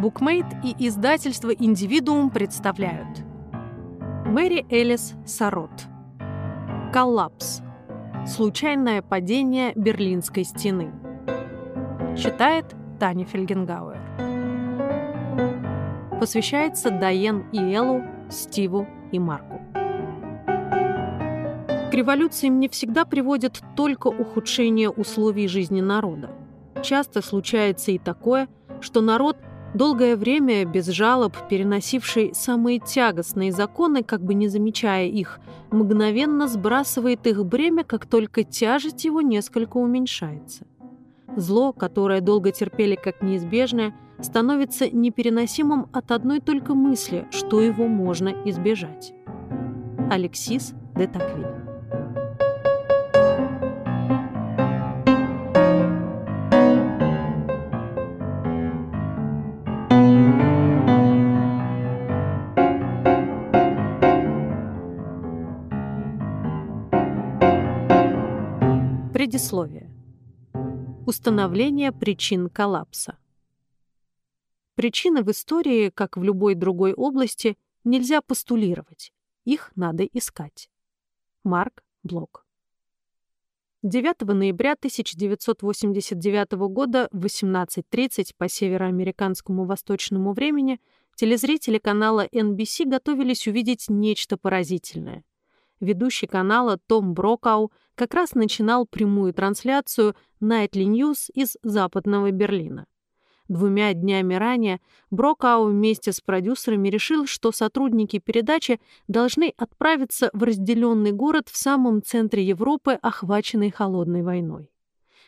Букмейт и издательство «Индивидуум» представляют Мэри Элис Сарот Коллапс. Случайное падение Берлинской стены. Читает Таня Фельгенгауэр. Посвящается Дайен и Эллу, Стиву и Марку. К революциям не всегда приводят только ухудшение условий жизни народа. Часто случается и такое, что народ – долгое время без жалоб переносивший самые тягостные законы, как бы не замечая их, мгновенно сбрасывает их бремя, как только тяжесть его несколько уменьшается. Зло, которое долго терпели как неизбежное, становится непереносимым от одной только мысли, что его можно избежать. Алексис де Таквиль Предисловие. Установление причин коллапса. Причины в истории, как в любой другой области, нельзя постулировать. Их надо искать. Марк Блок. 9 ноября 1989 года в 18.30 по североамериканскому восточному времени телезрители канала NBC готовились увидеть нечто поразительное ведущий канала Том Брокау как раз начинал прямую трансляцию Nightly News из западного Берлина. Двумя днями ранее Брокау вместе с продюсерами решил, что сотрудники передачи должны отправиться в разделенный город в самом центре Европы, охваченный холодной войной.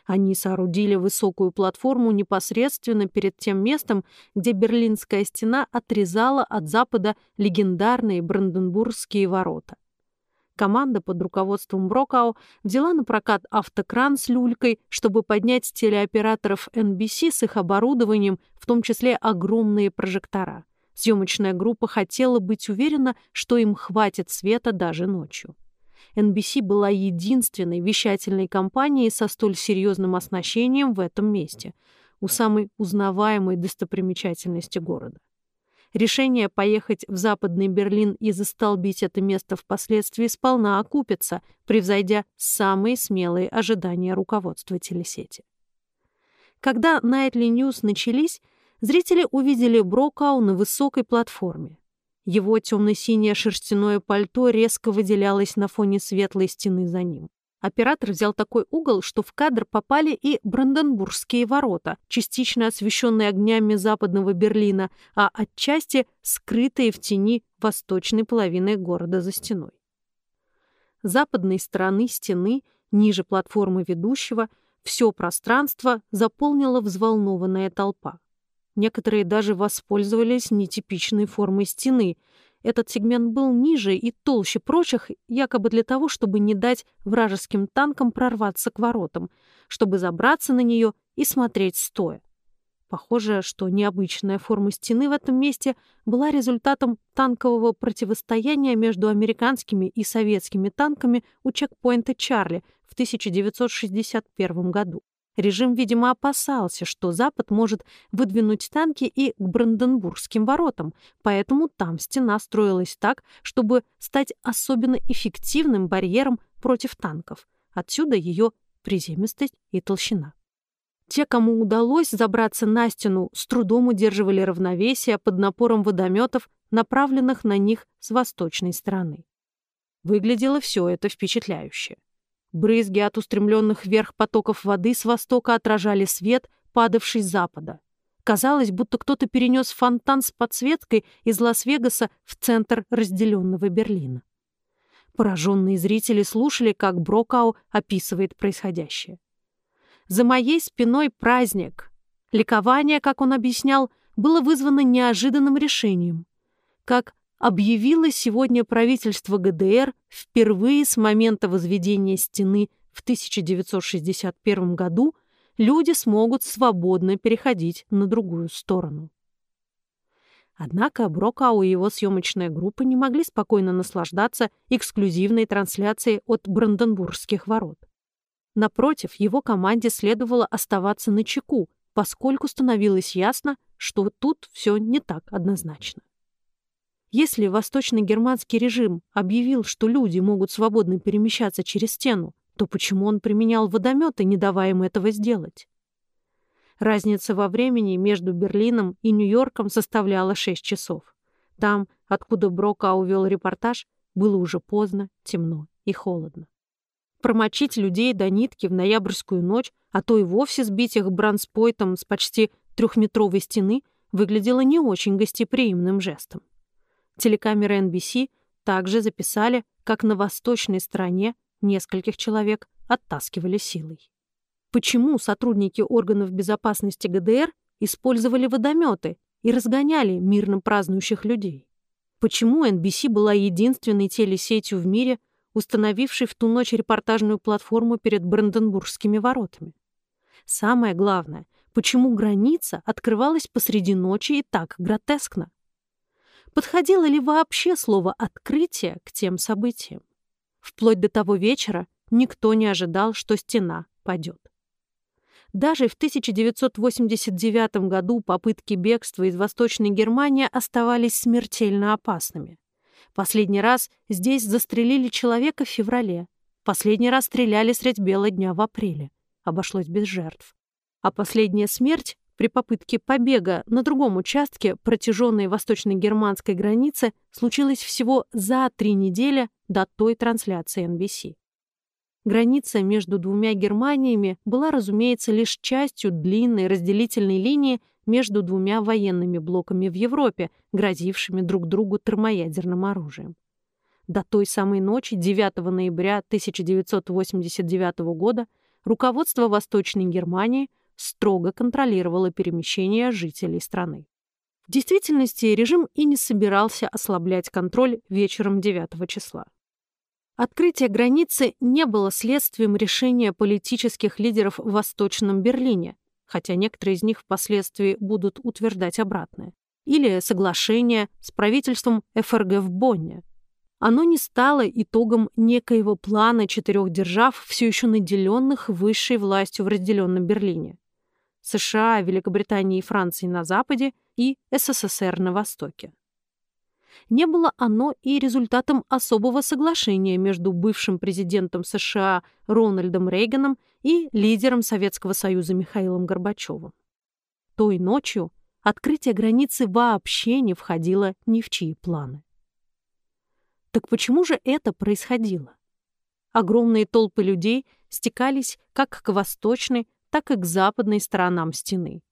Они соорудили высокую платформу непосредственно перед тем местом, где Берлинская стена отрезала от запада легендарные Бранденбургские ворота. Команда под руководством Брокау взяла на прокат автокран с люлькой, чтобы поднять телеоператоров NBC с их оборудованием, в том числе огромные прожектора. Съемочная группа хотела быть уверена, что им хватит света даже ночью. NBC была единственной вещательной компанией со столь серьезным оснащением в этом месте, у самой узнаваемой достопримечательности города. Решение поехать в Западный Берлин и застолбить это место впоследствии сполна окупится, превзойдя самые смелые ожидания руководства телесети. Когда Nightly News начались, зрители увидели Брокау на высокой платформе. Его темно-синее шерстяное пальто резко выделялось на фоне светлой стены за ним. Оператор взял такой угол, что в кадр попали и Бранденбургские ворота, частично освещенные огнями западного Берлина, а отчасти скрытые в тени восточной половины города за стеной. Западной стороны стены, ниже платформы ведущего, все пространство заполнила взволнованная толпа. Некоторые даже воспользовались нетипичной формой стены — этот сегмент был ниже и толще прочих, якобы для того, чтобы не дать вражеским танкам прорваться к воротам, чтобы забраться на нее и смотреть стоя. Похоже, что необычная форма стены в этом месте была результатом танкового противостояния между американскими и советскими танками у чекпоинта Чарли в 1961 году. Режим, видимо, опасался, что Запад может выдвинуть танки и к Бранденбургским воротам, поэтому там стена строилась так, чтобы стать особенно эффективным барьером против танков. Отсюда ее приземистость и толщина. Те, кому удалось забраться на стену, с трудом удерживали равновесие под напором водометов, направленных на них с восточной стороны. Выглядело все это впечатляюще. Брызги от устремленных вверх потоков воды с востока отражали свет, падавший с запада. Казалось, будто кто-то перенес фонтан с подсветкой из Лас-Вегаса в центр разделенного Берлина. Пораженные зрители слушали, как Брокау описывает происходящее. «За моей спиной праздник». Ликование, как он объяснял, было вызвано неожиданным решением. Как объявило сегодня правительство ГДР впервые с момента возведения стены в 1961 году люди смогут свободно переходить на другую сторону. Однако Брокау и его съемочная группа не могли спокойно наслаждаться эксклюзивной трансляцией от Бранденбургских ворот. Напротив, его команде следовало оставаться на чеку, поскольку становилось ясно, что тут все не так однозначно. Если восточно-германский режим объявил, что люди могут свободно перемещаться через стену, то почему он применял водометы, не давая им этого сделать? Разница во времени между Берлином и Нью-Йорком составляла 6 часов. Там, откуда Брока увел репортаж, было уже поздно, темно и холодно. Промочить людей до нитки в ноябрьскую ночь, а то и вовсе сбить их бранспойтом с почти трехметровой стены, выглядело не очень гостеприимным жестом. Телекамеры NBC также записали, как на восточной стороне нескольких человек оттаскивали силой. Почему сотрудники органов безопасности ГДР использовали водометы и разгоняли мирно празднующих людей? Почему NBC была единственной телесетью в мире, установившей в ту ночь репортажную платформу перед Бранденбургскими воротами? Самое главное, почему граница открывалась посреди ночи и так гротескно? Подходило ли вообще слово «открытие» к тем событиям? Вплоть до того вечера никто не ожидал, что стена падет. Даже в 1989 году попытки бегства из Восточной Германии оставались смертельно опасными. Последний раз здесь застрелили человека в феврале. Последний раз стреляли средь бела дня в апреле. Обошлось без жертв. А последняя смерть при попытке побега на другом участке протяженной восточно-германской границы случилось всего за три недели до той трансляции NBC. Граница между двумя Германиями была, разумеется, лишь частью длинной разделительной линии между двумя военными блоками в Европе, грозившими друг другу термоядерным оружием. До той самой ночи, 9 ноября 1989 года, руководство Восточной Германии – строго контролировала перемещение жителей страны. В действительности режим и не собирался ослаблять контроль вечером 9 числа. Открытие границы не было следствием решения политических лидеров в Восточном Берлине, хотя некоторые из них впоследствии будут утверждать обратное, или соглашение с правительством ФРГ в Бонне. Оно не стало итогом некоего плана четырех держав, все еще наделенных высшей властью в разделенном Берлине. США, Великобритании и Франции на Западе и СССР на Востоке. Не было оно и результатом особого соглашения между бывшим президентом США Рональдом Рейганом и лидером Советского Союза Михаилом Горбачевым. Той ночью открытие границы вообще не входило ни в чьи планы. Так почему же это происходило? Огромные толпы людей стекались как к восточной, так и к западной сторонам стены.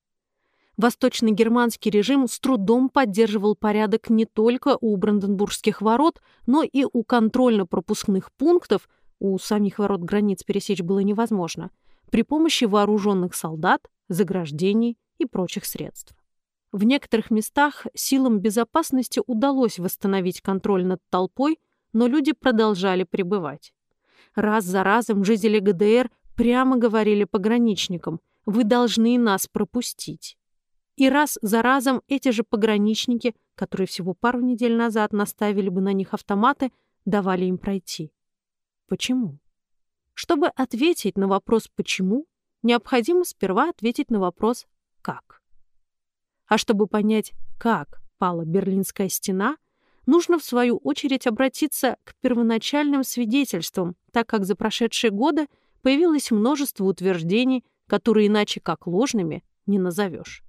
Восточно-германский режим с трудом поддерживал порядок не только у Бранденбургских ворот, но и у контрольно-пропускных пунктов, у самих ворот границ пересечь было невозможно, при помощи вооруженных солдат, заграждений и прочих средств. В некоторых местах силам безопасности удалось восстановить контроль над толпой, но люди продолжали пребывать. Раз за разом жители ГДР прямо говорили пограничникам «Вы должны нас пропустить». И раз за разом эти же пограничники, которые всего пару недель назад наставили бы на них автоматы, давали им пройти. Почему? Чтобы ответить на вопрос «почему», необходимо сперва ответить на вопрос «как?». А чтобы понять, как пала Берлинская стена, нужно в свою очередь обратиться к первоначальным свидетельствам, так как за прошедшие годы появилось множество утверждений, которые иначе как ложными не назовешь.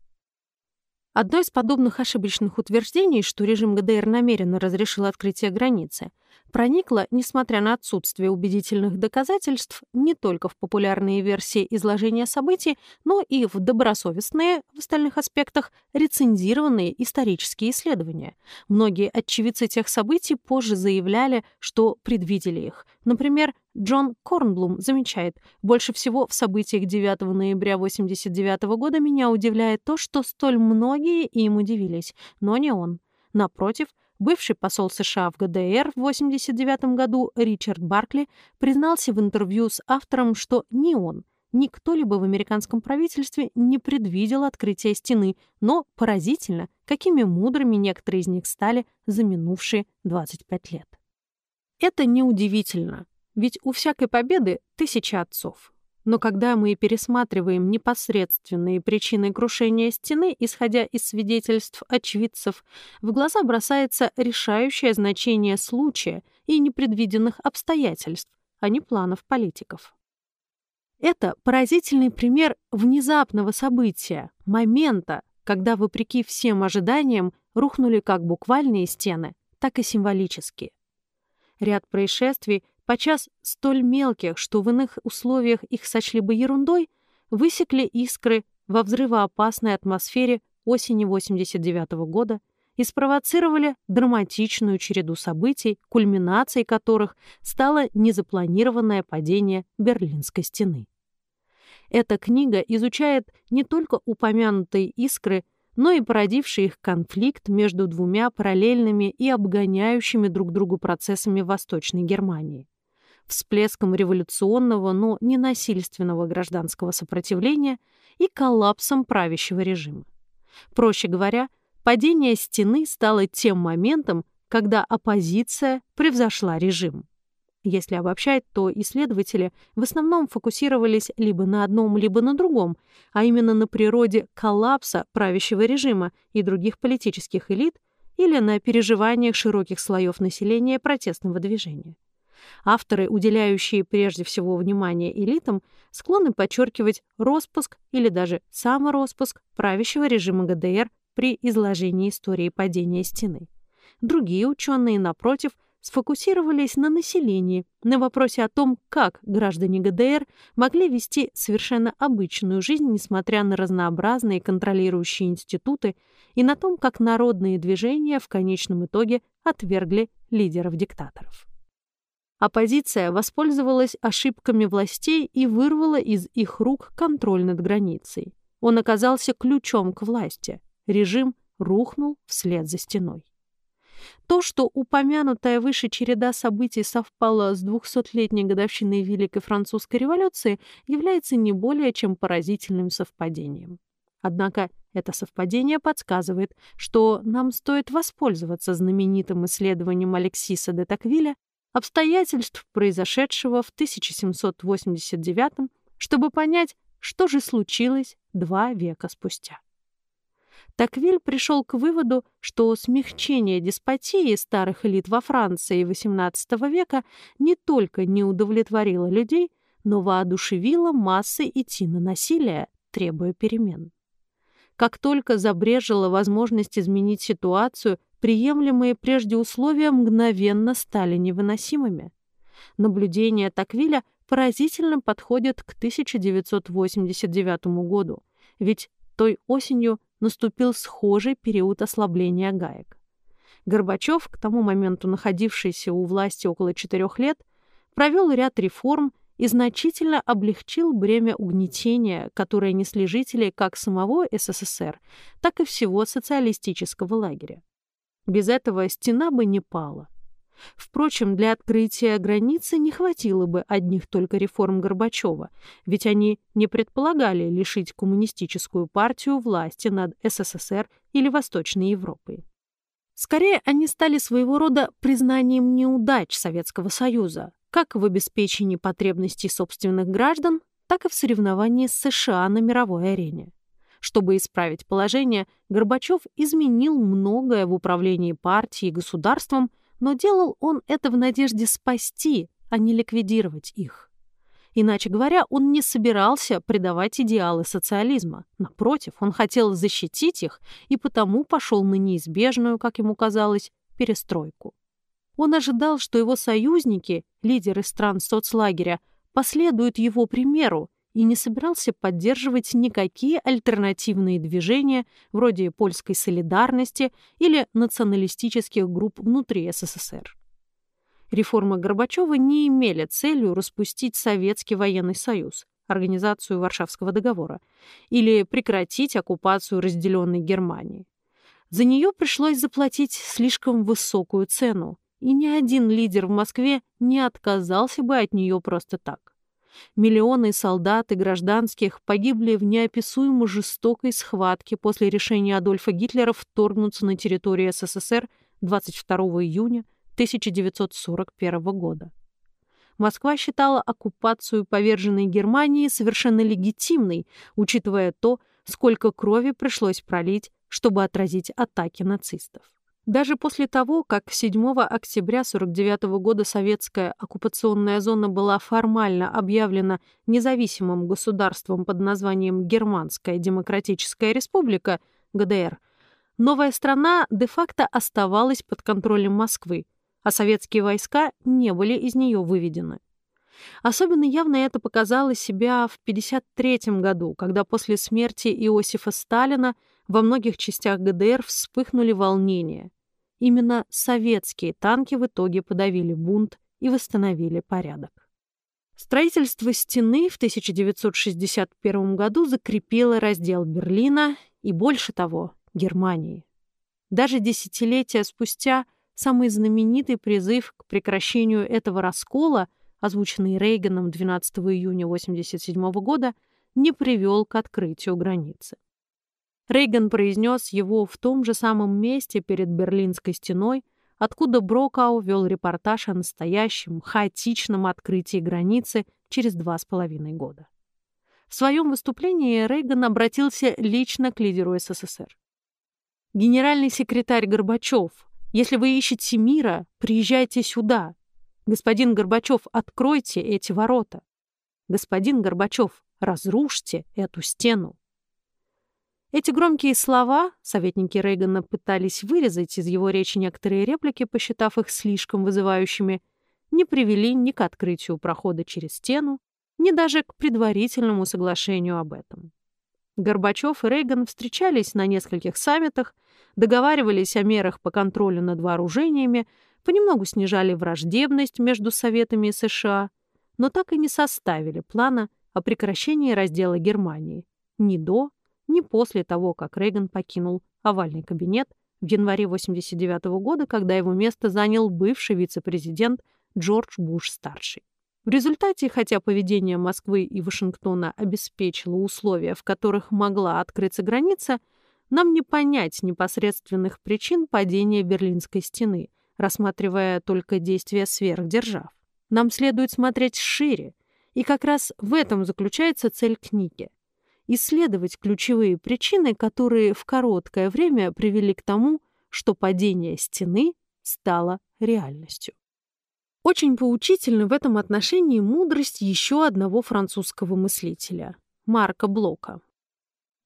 Одно из подобных ошибочных утверждений, что режим ГДР намеренно разрешил открытие границы, проникло, несмотря на отсутствие убедительных доказательств, не только в популярные версии изложения событий, но и в добросовестные, в остальных аспектах, рецензированные исторические исследования. Многие очевидцы тех событий позже заявляли, что предвидели их. Например, Джон Корнблум замечает, больше всего в событиях 9 ноября 1989 года меня удивляет то, что столь многие им удивились, но не он. Напротив, Бывший посол США в ГДР в 1989 году Ричард Баркли признался в интервью с автором, что ни он, ни кто-либо в американском правительстве не предвидел открытия стены, но поразительно, какими мудрыми некоторые из них стали за минувшие 25 лет. Это неудивительно, ведь у всякой победы тысяча отцов. Но когда мы пересматриваем непосредственные причины крушения стены, исходя из свидетельств очевидцев, в глаза бросается решающее значение случая и непредвиденных обстоятельств, а не планов политиков. Это поразительный пример внезапного события, момента, когда, вопреки всем ожиданиям, рухнули как буквальные стены, так и символические. Ряд происшествий подчас столь мелких, что в иных условиях их сочли бы ерундой, высекли искры во взрывоопасной атмосфере осени 89 -го года и спровоцировали драматичную череду событий, кульминацией которых стало незапланированное падение Берлинской стены. Эта книга изучает не только упомянутые искры, но и породивший их конфликт между двумя параллельными и обгоняющими друг другу процессами Восточной Германии всплеском революционного, но ненасильственного гражданского сопротивления и коллапсом правящего режима. Проще говоря, падение стены стало тем моментом, когда оппозиция превзошла режим. Если обобщать, то исследователи в основном фокусировались либо на одном, либо на другом, а именно на природе коллапса правящего режима и других политических элит или на переживаниях широких слоев населения протестного движения. Авторы, уделяющие прежде всего внимание элитам, склонны подчеркивать распуск или даже самороспуск правящего режима ГДР при изложении истории падения стены. Другие ученые, напротив, сфокусировались на населении, на вопросе о том, как граждане ГДР могли вести совершенно обычную жизнь, несмотря на разнообразные контролирующие институты, и на том, как народные движения в конечном итоге отвергли лидеров-диктаторов. Оппозиция воспользовалась ошибками властей и вырвала из их рук контроль над границей. Он оказался ключом к власти. Режим рухнул вслед за стеной. То, что упомянутая выше череда событий совпала с 200-летней годовщиной Великой Французской революции, является не более чем поразительным совпадением. Однако это совпадение подсказывает, что нам стоит воспользоваться знаменитым исследованием Алексиса де Таквиля обстоятельств произошедшего в 1789 чтобы понять, что же случилось два века спустя. Таквиль пришел к выводу, что смягчение деспотии старых элит во Франции XVIII века не только не удовлетворило людей, но воодушевило массы идти на насилие, требуя перемен. Как только забрежила возможность изменить ситуацию, приемлемые прежде условия мгновенно стали невыносимыми. Наблюдения Таквиля поразительно подходят к 1989 году, ведь той осенью наступил схожий период ослабления гаек. Горбачев, к тому моменту находившийся у власти около четырех лет, провел ряд реформ и значительно облегчил бремя угнетения, которое несли жители как самого СССР, так и всего социалистического лагеря. Без этого стена бы не пала. Впрочем, для открытия границы не хватило бы одних только реформ Горбачева, ведь они не предполагали лишить коммунистическую партию власти над СССР или Восточной Европой. Скорее, они стали своего рода признанием неудач Советского Союза, как в обеспечении потребностей собственных граждан, так и в соревновании с США на мировой арене. Чтобы исправить положение, Горбачев изменил многое в управлении партией и государством, но делал он это в надежде спасти, а не ликвидировать их. Иначе говоря, он не собирался предавать идеалы социализма. Напротив, он хотел защитить их и потому пошел на неизбежную, как ему казалось, перестройку. Он ожидал, что его союзники, лидеры стран соцлагеря, последуют его примеру и не собирался поддерживать никакие альтернативные движения вроде польской солидарности или националистических групп внутри СССР. Реформы Горбачева не имели целью распустить Советский военный союз, организацию Варшавского договора, или прекратить оккупацию разделенной Германии. За нее пришлось заплатить слишком высокую цену, и ни один лидер в Москве не отказался бы от нее просто так. Миллионы солдат и гражданских погибли в неописуемо жестокой схватке после решения Адольфа Гитлера вторгнуться на территорию СССР 22 июня 1941 года. Москва считала оккупацию поверженной Германии совершенно легитимной, учитывая то, сколько крови пришлось пролить, чтобы отразить атаки нацистов. Даже после того, как 7 октября 1949 года советская оккупационная зона была формально объявлена независимым государством под названием Германская Демократическая Республика, ГДР, новая страна де-факто оставалась под контролем Москвы, а советские войска не были из нее выведены. Особенно явно это показало себя в 1953 году, когда после смерти Иосифа Сталина во многих частях ГДР вспыхнули волнения. Именно советские танки в итоге подавили бунт и восстановили порядок. Строительство стены в 1961 году закрепило раздел Берлина и, больше того, Германии. Даже десятилетия спустя самый знаменитый призыв к прекращению этого раскола, озвученный Рейганом 12 июня 1987 года, не привел к открытию границы. Рейган произнес его в том же самом месте перед Берлинской стеной, откуда Брокау вел репортаж о настоящем, хаотичном открытии границы через два с половиной года. В своем выступлении Рейган обратился лично к лидеру СССР. «Генеральный секретарь Горбачев, если вы ищете мира, приезжайте сюда. Господин Горбачев, откройте эти ворота. Господин Горбачев, разрушьте эту стену. Эти громкие слова советники Рейгана пытались вырезать из его речи некоторые реплики, посчитав их слишком вызывающими, не привели ни к открытию прохода через стену, ни даже к предварительному соглашению об этом. Горбачев и Рейган встречались на нескольких саммитах, договаривались о мерах по контролю над вооружениями, понемногу снижали враждебность между Советами и США, но так и не составили плана о прекращении раздела Германии ни до, ни после того, как Рейган покинул овальный кабинет в январе 1989 года, когда его место занял бывший вице-президент Джордж Буш-старший. В результате, хотя поведение Москвы и Вашингтона обеспечило условия, в которых могла открыться граница, нам не понять непосредственных причин падения Берлинской стены, рассматривая только действия сверхдержав. Нам следует смотреть шире, и как раз в этом заключается цель книги исследовать ключевые причины, которые в короткое время привели к тому, что падение стены стало реальностью. Очень поучительна в этом отношении мудрость еще одного французского мыслителя – Марка Блока.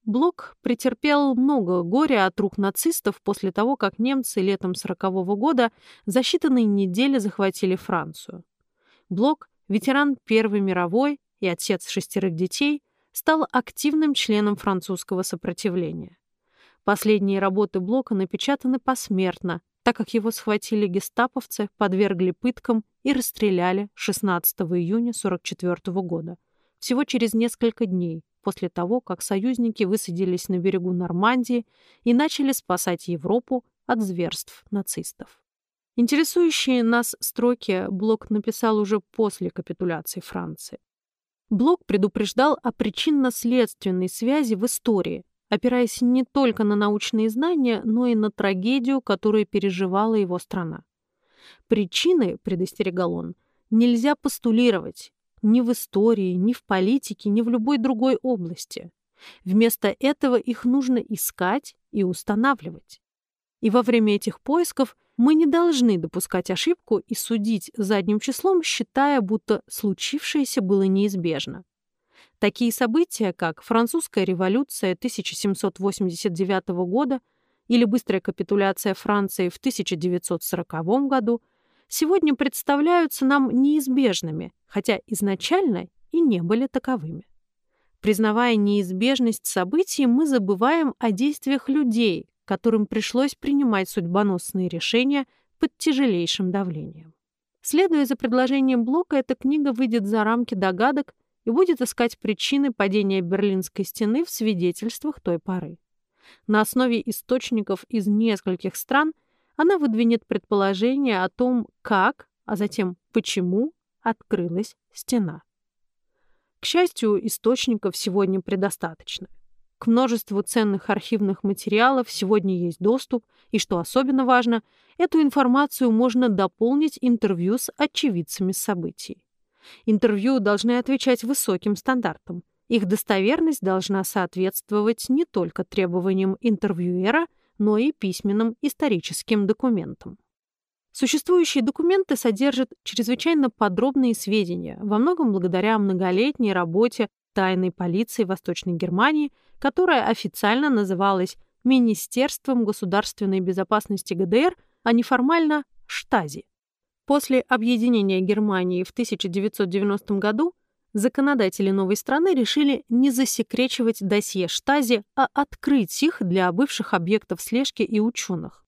Блок претерпел много горя от рук нацистов после того, как немцы летом 40 -го года за считанные недели захватили Францию. Блок – ветеран Первой мировой и отец шестерых детей – стал активным членом французского сопротивления. Последние работы Блока напечатаны посмертно, так как его схватили гестаповцы, подвергли пыткам и расстреляли 16 июня 1944 года, всего через несколько дней после того, как союзники высадились на берегу Нормандии и начали спасать Европу от зверств нацистов. Интересующие нас строки Блок написал уже после капитуляции Франции. Блок предупреждал о причинно-следственной связи в истории, опираясь не только на научные знания, но и на трагедию, которую переживала его страна. Причины, предостерегал он, нельзя постулировать ни в истории, ни в политике, ни в любой другой области. Вместо этого их нужно искать и устанавливать. И во время этих поисков мы не должны допускать ошибку и судить задним числом, считая, будто случившееся было неизбежно. Такие события, как Французская революция 1789 года или быстрая капитуляция Франции в 1940 году, сегодня представляются нам неизбежными, хотя изначально и не были таковыми. Признавая неизбежность событий, мы забываем о действиях людей, которым пришлось принимать судьбоносные решения под тяжелейшим давлением. Следуя за предложением Блока, эта книга выйдет за рамки догадок и будет искать причины падения Берлинской стены в свидетельствах той поры. На основе источников из нескольких стран она выдвинет предположение о том, как, а затем почему открылась стена. К счастью, источников сегодня предостаточно. К множеству ценных архивных материалов сегодня есть доступ, и, что особенно важно, эту информацию можно дополнить интервью с очевидцами событий. Интервью должны отвечать высоким стандартам. Их достоверность должна соответствовать не только требованиям интервьюера, но и письменным историческим документам. Существующие документы содержат чрезвычайно подробные сведения, во многом благодаря многолетней работе тайной полиции Восточной Германии, которая официально называлась Министерством государственной безопасности ГДР, а неформально Штази. После объединения Германии в 1990 году законодатели новой страны решили не засекречивать досье Штази, а открыть их для бывших объектов слежки и ученых.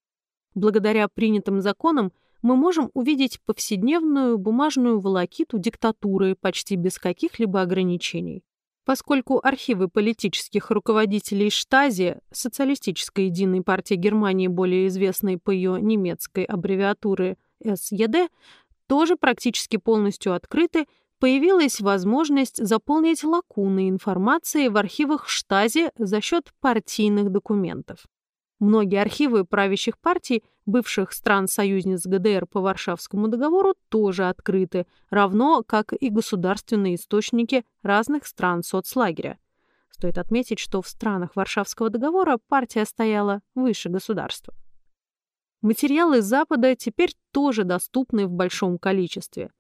Благодаря принятым законам мы можем увидеть повседневную бумажную волокиту диктатуры почти без каких-либо ограничений. Поскольку архивы политических руководителей Штази, социалистической единой партии Германии, более известной по ее немецкой аббревиатуре СЕД, тоже практически полностью открыты, появилась возможность заполнить лакуны информации в архивах Штази за счет партийных документов. Многие архивы правящих партий, бывших стран-союзниц ГДР по Варшавскому договору, тоже открыты, равно как и государственные источники разных стран соцлагеря. Стоит отметить, что в странах Варшавского договора партия стояла выше государства. Материалы Запада теперь тоже доступны в большом количестве.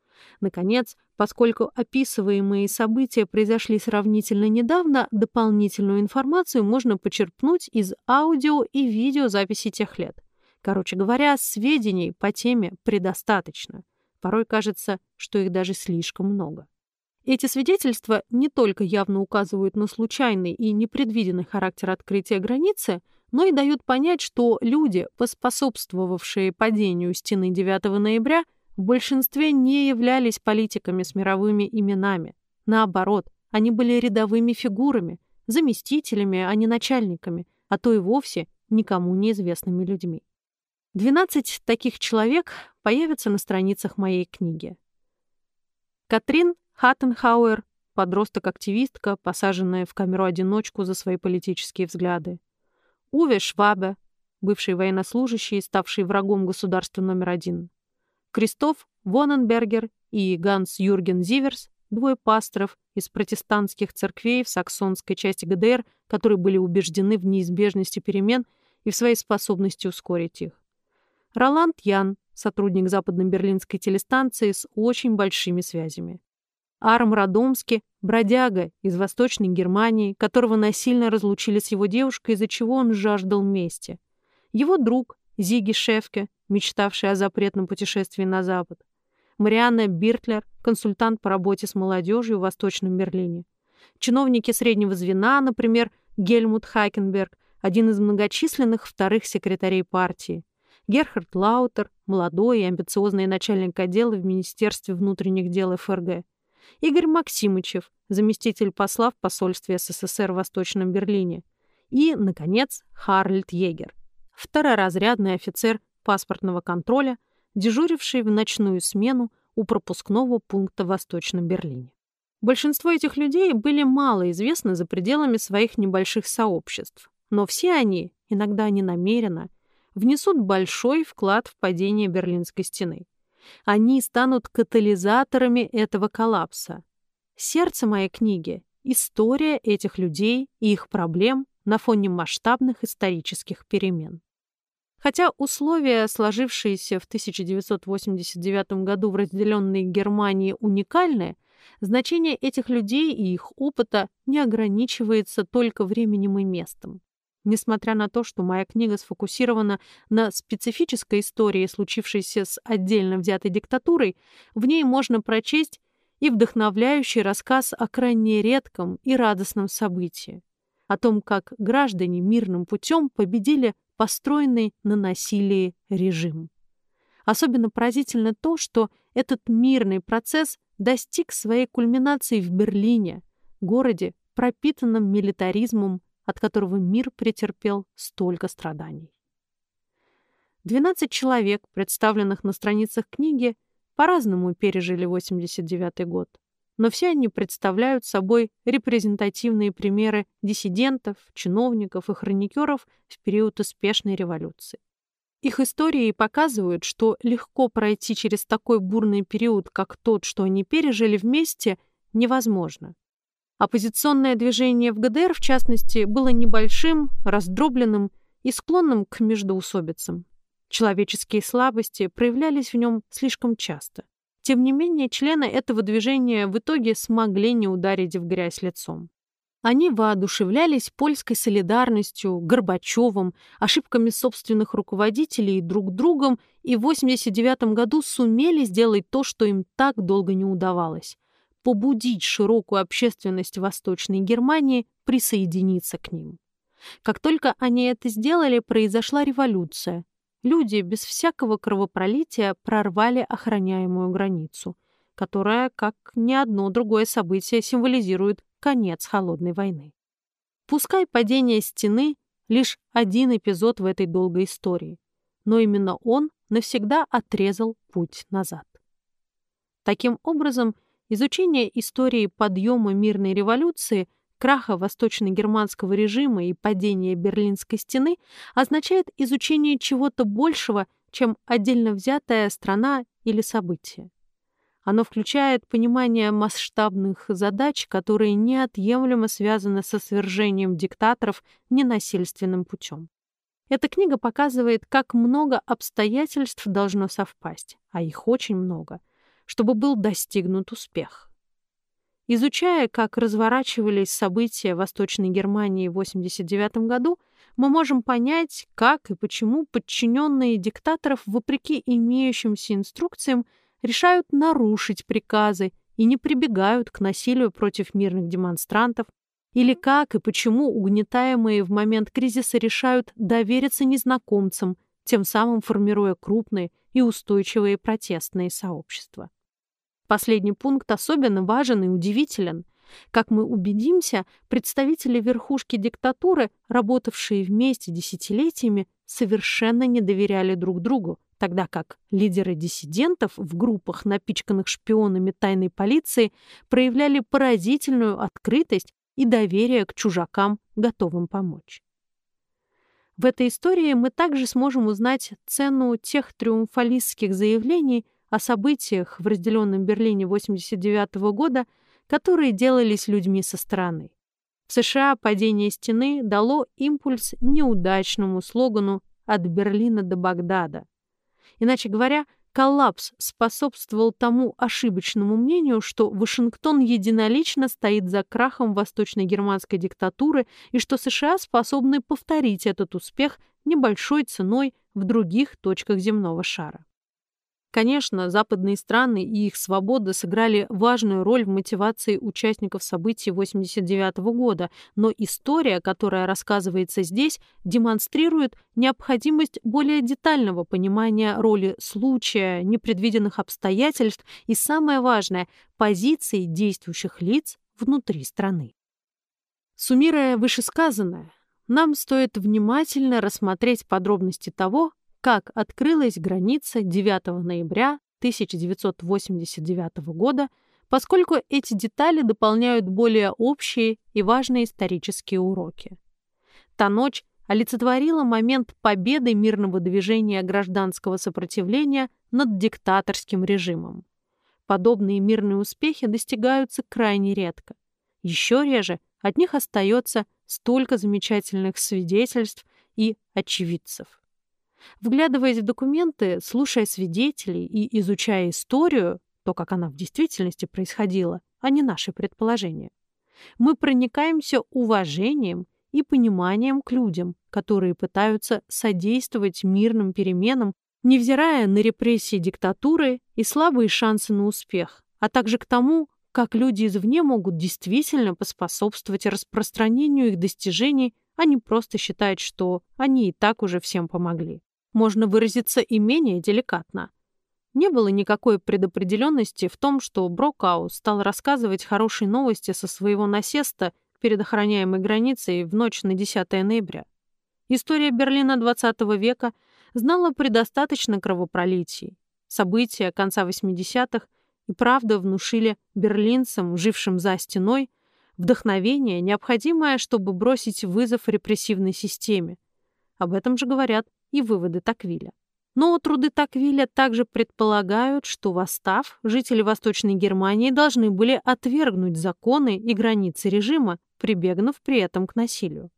Наконец, поскольку описываемые события произошли сравнительно недавно, дополнительную информацию можно почерпнуть из аудио и видеозаписи тех лет. Короче говоря, сведений по теме предостаточно. Порой кажется, что их даже слишком много. Эти свидетельства не только явно указывают на случайный и непредвиденный характер открытия границы, но и дают понять, что люди, поспособствовавшие падению стены 9 ноября, в большинстве не являлись политиками с мировыми именами. Наоборот, они были рядовыми фигурами, заместителями, а не начальниками, а то и вовсе никому неизвестными людьми. 12 таких человек появятся на страницах моей книги. Катрин Хаттенхауэр, подросток-активистка, посаженная в камеру-одиночку за свои политические взгляды. Уве Швабе, бывший военнослужащий, ставший врагом государства номер один. Кристоф Воненбергер и Ганс Юрген Зиверс, двое пасторов из протестантских церквей в саксонской части ГДР, которые были убеждены в неизбежности перемен и в своей способности ускорить их. Роланд Ян, сотрудник западно-берлинской телестанции с очень большими связями. Арм Радомски, бродяга из Восточной Германии, которого насильно разлучили с его девушкой, из-за чего он жаждал мести. Его друг Зиги Шефке, мечтавший о запретном путешествии на Запад. Марианна Биртлер, консультант по работе с молодежью в Восточном Берлине. Чиновники среднего звена, например, Гельмут Хайкенберг, один из многочисленных вторых секретарей партии. Герхард Лаутер, молодой и амбициозный начальник отдела в Министерстве внутренних дел ФРГ. Игорь Максимычев, заместитель посла в посольстве СССР в Восточном Берлине. И, наконец, Харльд Егер, второразрядный офицер паспортного контроля, дежуривший в ночную смену у пропускного пункта в Восточном Берлине. Большинство этих людей были мало известны за пределами своих небольших сообществ, но все они, иногда ненамеренно, внесут большой вклад в падение Берлинской стены. Они станут катализаторами этого коллапса. Сердце моей книги — история этих людей и их проблем на фоне масштабных исторических перемен. Хотя условия, сложившиеся в 1989 году в разделенной Германии, уникальны, значение этих людей и их опыта не ограничивается только временем и местом. Несмотря на то, что моя книга сфокусирована на специфической истории, случившейся с отдельно взятой диктатурой, в ней можно прочесть и вдохновляющий рассказ о крайне редком и радостном событии, о том, как граждане мирным путем победили построенный на насилии режим. Особенно поразительно то, что этот мирный процесс достиг своей кульминации в Берлине, городе, пропитанном милитаризмом, от которого мир претерпел столько страданий. 12 человек, представленных на страницах книги, по-разному пережили 89 год но все они представляют собой репрезентативные примеры диссидентов, чиновников и хроникеров в период успешной революции. Их истории показывают, что легко пройти через такой бурный период, как тот, что они пережили вместе, невозможно. Оппозиционное движение в ГДР, в частности, было небольшим, раздробленным и склонным к междоусобицам. Человеческие слабости проявлялись в нем слишком часто. Тем не менее, члены этого движения в итоге смогли не ударить в грязь лицом. Они воодушевлялись польской солидарностью, Горбачевым, ошибками собственных руководителей друг другом и в 1989 году сумели сделать то, что им так долго не удавалось – побудить широкую общественность Восточной Германии присоединиться к ним. Как только они это сделали, произошла революция. Люди без всякого кровопролития прорвали охраняемую границу, которая, как ни одно другое событие, символизирует конец холодной войны. Пускай падение стены — лишь один эпизод в этой долгой истории, но именно он навсегда отрезал путь назад. Таким образом, изучение истории подъема мирной революции, краха восточно-германского режима и падения Берлинской стены означает изучение чего-то большего, чем отдельно взятая страна или событие. Оно включает понимание масштабных задач, которые неотъемлемо связаны со свержением диктаторов ненасильственным путем. Эта книга показывает, как много обстоятельств должно совпасть, а их очень много, чтобы был достигнут успех. Изучая, как разворачивались события в Восточной Германии в 1989 году, мы можем понять, как и почему подчиненные диктаторов, вопреки имеющимся инструкциям, решают нарушить приказы и не прибегают к насилию против мирных демонстрантов, или как и почему угнетаемые в момент кризиса решают довериться незнакомцам, тем самым формируя крупные и устойчивые протестные сообщества. Последний пункт особенно важен и удивителен. Как мы убедимся, представители верхушки диктатуры, работавшие вместе десятилетиями, совершенно не доверяли друг другу, тогда как лидеры диссидентов в группах, напичканных шпионами тайной полиции, проявляли поразительную открытость и доверие к чужакам, готовым помочь. В этой истории мы также сможем узнать цену тех триумфалистских заявлений о событиях в разделенном Берлине 89 -го года, которые делались людьми со стороны. В США падение стены дало импульс неудачному слогану «От Берлина до Багдада», Иначе говоря, коллапс способствовал тому ошибочному мнению, что Вашингтон единолично стоит за крахом восточно-германской диктатуры и что США способны повторить этот успех небольшой ценой в других точках земного шара. Конечно, западные страны и их свобода сыграли важную роль в мотивации участников событий 1989 года, но история, которая рассказывается здесь, демонстрирует необходимость более детального понимания роли случая, непредвиденных обстоятельств и, самое важное, позиции действующих лиц внутри страны. Суммируя вышесказанное, нам стоит внимательно рассмотреть подробности того, как открылась граница 9 ноября 1989 года, поскольку эти детали дополняют более общие и важные исторические уроки. Та ночь олицетворила момент победы мирного движения гражданского сопротивления над диктаторским режимом. Подобные мирные успехи достигаются крайне редко. Еще реже от них остается столько замечательных свидетельств и очевидцев. Вглядываясь в документы, слушая свидетелей и изучая историю, то, как она в действительности происходила, а не наши предположения, мы проникаемся уважением и пониманием к людям, которые пытаются содействовать мирным переменам, невзирая на репрессии диктатуры и слабые шансы на успех, а также к тому, как люди извне могут действительно поспособствовать распространению их достижений, а не просто считать, что они и так уже всем помогли можно выразиться и менее деликатно. Не было никакой предопределенности в том, что Брокау стал рассказывать хорошие новости со своего насеста перед охраняемой границей в ночь на 10 ноября. История Берлина XX века знала предостаточно кровопролитий. События конца 80-х и правда внушили берлинцам, жившим за стеной, вдохновение, необходимое, чтобы бросить вызов репрессивной системе, Об этом же говорят и выводы Таквиля. Но труды Таквиля также предполагают, что восстав, жители Восточной Германии должны были отвергнуть законы и границы режима, прибегнув при этом к насилию.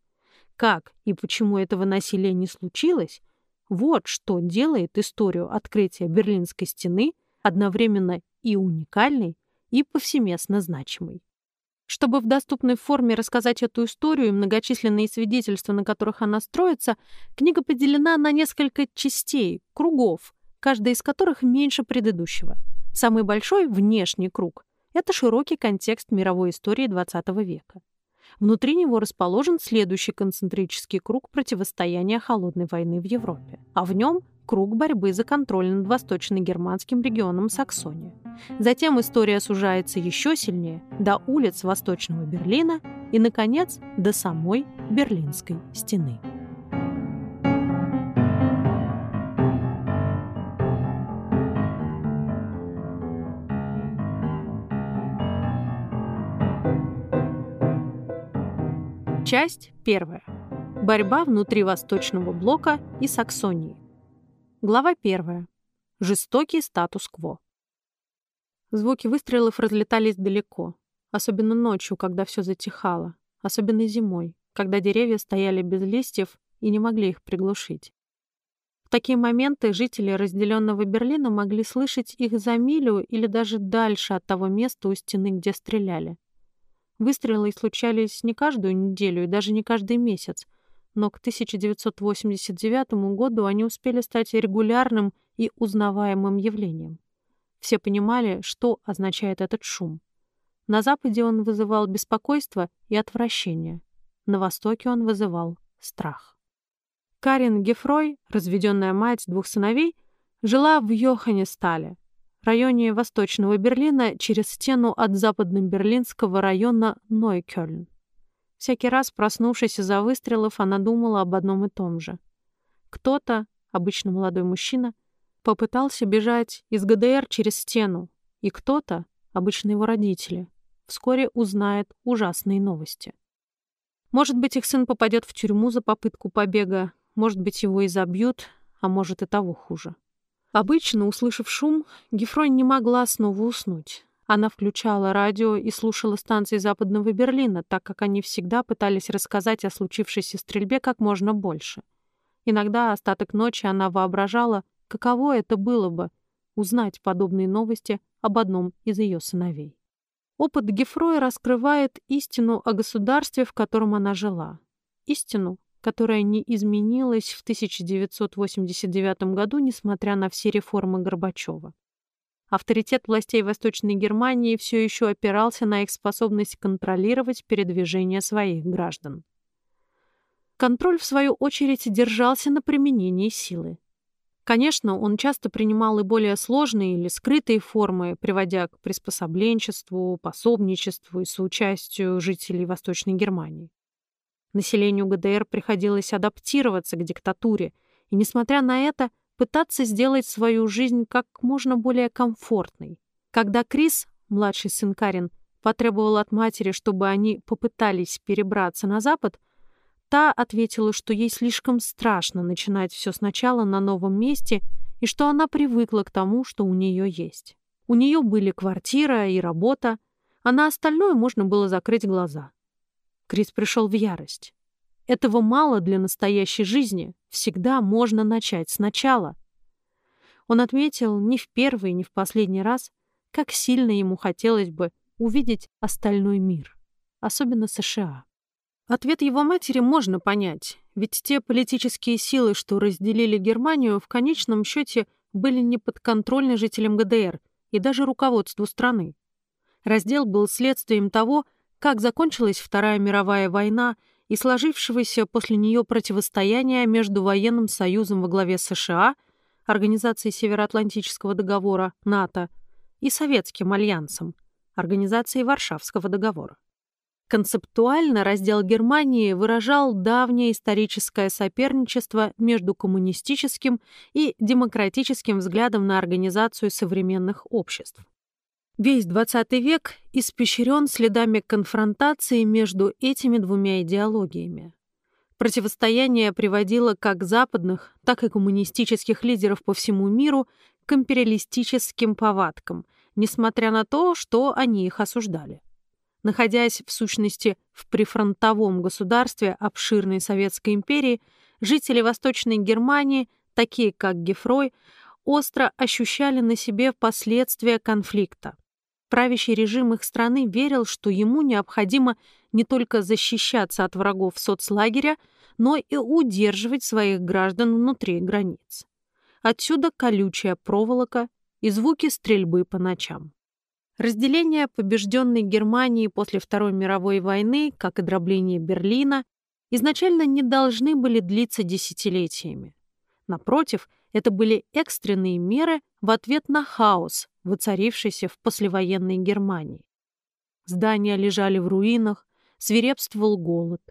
Как и почему этого насилия не случилось, вот что делает историю открытия Берлинской стены одновременно и уникальной, и повсеместно значимой. Чтобы в доступной форме рассказать эту историю и многочисленные свидетельства, на которых она строится, книга поделена на несколько частей, кругов, каждая из которых меньше предыдущего. Самый большой внешний круг — это широкий контекст мировой истории XX века. Внутри него расположен следующий концентрический круг противостояния холодной войны в Европе, а в нем круг борьбы за контроль над восточно-германским регионом Саксония. Затем история сужается еще сильнее до улиц Восточного Берлина и, наконец, до самой Берлинской стены. Часть первая. Борьба внутри Восточного блока и Саксонии. Глава первая. Жестокий статус-кво. Звуки выстрелов разлетались далеко, особенно ночью, когда все затихало, особенно зимой, когда деревья стояли без листьев и не могли их приглушить. В такие моменты жители разделенного Берлина могли слышать их за милю или даже дальше от того места у стены, где стреляли. Выстрелы случались не каждую неделю и даже не каждый месяц, но к 1989 году они успели стать регулярным и узнаваемым явлением. Все понимали, что означает этот шум. На Западе он вызывал беспокойство и отвращение. На Востоке он вызывал страх. Карин Гефрой, разведенная мать двух сыновей, жила в Йоханнестале, районе Восточного Берлина через стену от западно-берлинского района Нойкёльн. Всякий раз, проснувшись из-за выстрелов, она думала об одном и том же. Кто-то, обычно молодой мужчина, попытался бежать из ГДР через стену, и кто-то, обычно его родители, вскоре узнает ужасные новости. Может быть, их сын попадет в тюрьму за попытку побега, может быть, его и забьют, а может и того хуже. Обычно, услышав шум, Гефрон не могла снова уснуть. Она включала радио и слушала станции Западного Берлина, так как они всегда пытались рассказать о случившейся стрельбе как можно больше. Иногда остаток ночи она воображала, каково это было бы узнать подобные новости об одном из ее сыновей. Опыт Гефроя раскрывает истину о государстве, в котором она жила. Истину, которая не изменилась в 1989 году, несмотря на все реформы Горбачева. Авторитет властей Восточной Германии все еще опирался на их способность контролировать передвижение своих граждан. Контроль, в свою очередь, держался на применении силы. Конечно, он часто принимал и более сложные или скрытые формы, приводя к приспособленчеству, пособничеству и соучастию жителей Восточной Германии. Населению ГДР приходилось адаптироваться к диктатуре, и, несмотря на это, пытаться сделать свою жизнь как можно более комфортной. Когда Крис, младший сын Карин, потребовал от матери, чтобы они попытались перебраться на запад, та ответила, что ей слишком страшно начинать все сначала на новом месте и что она привыкла к тому, что у нее есть. У нее были квартира и работа, а на остальное можно было закрыть глаза. Крис пришел в ярость. Этого мало для настоящей жизни. Всегда можно начать сначала. Он отметил не в первый, не в последний раз, как сильно ему хотелось бы увидеть остальной мир, особенно США. Ответ его матери можно понять, ведь те политические силы, что разделили Германию, в конечном счете были не подконтрольны жителям ГДР и даже руководству страны. Раздел был следствием того, как закончилась Вторая мировая война и сложившегося после нее противостояния между военным союзом во главе США, Организацией Североатлантического договора НАТО и Советским альянсом, Организацией Варшавского договора. Концептуально раздел Германии выражал давнее историческое соперничество между коммунистическим и демократическим взглядом на организацию современных обществ. Весь XX век испещрен следами конфронтации между этими двумя идеологиями. Противостояние приводило как западных, так и коммунистических лидеров по всему миру к империалистическим повадкам, несмотря на то, что они их осуждали. Находясь, в сущности, в прифронтовом государстве обширной Советской империи, жители Восточной Германии, такие как Гефрой, остро ощущали на себе последствия конфликта. Правящий режим их страны верил, что ему необходимо не только защищаться от врагов соцлагеря, но и удерживать своих граждан внутри границ. Отсюда колючая проволока и звуки стрельбы по ночам. Разделение побежденной Германии после Второй мировой войны, как и дробление Берлина, изначально не должны были длиться десятилетиями. Напротив, это были экстренные меры в ответ на хаос, воцарившийся в послевоенной Германии. Здания лежали в руинах, свирепствовал голод.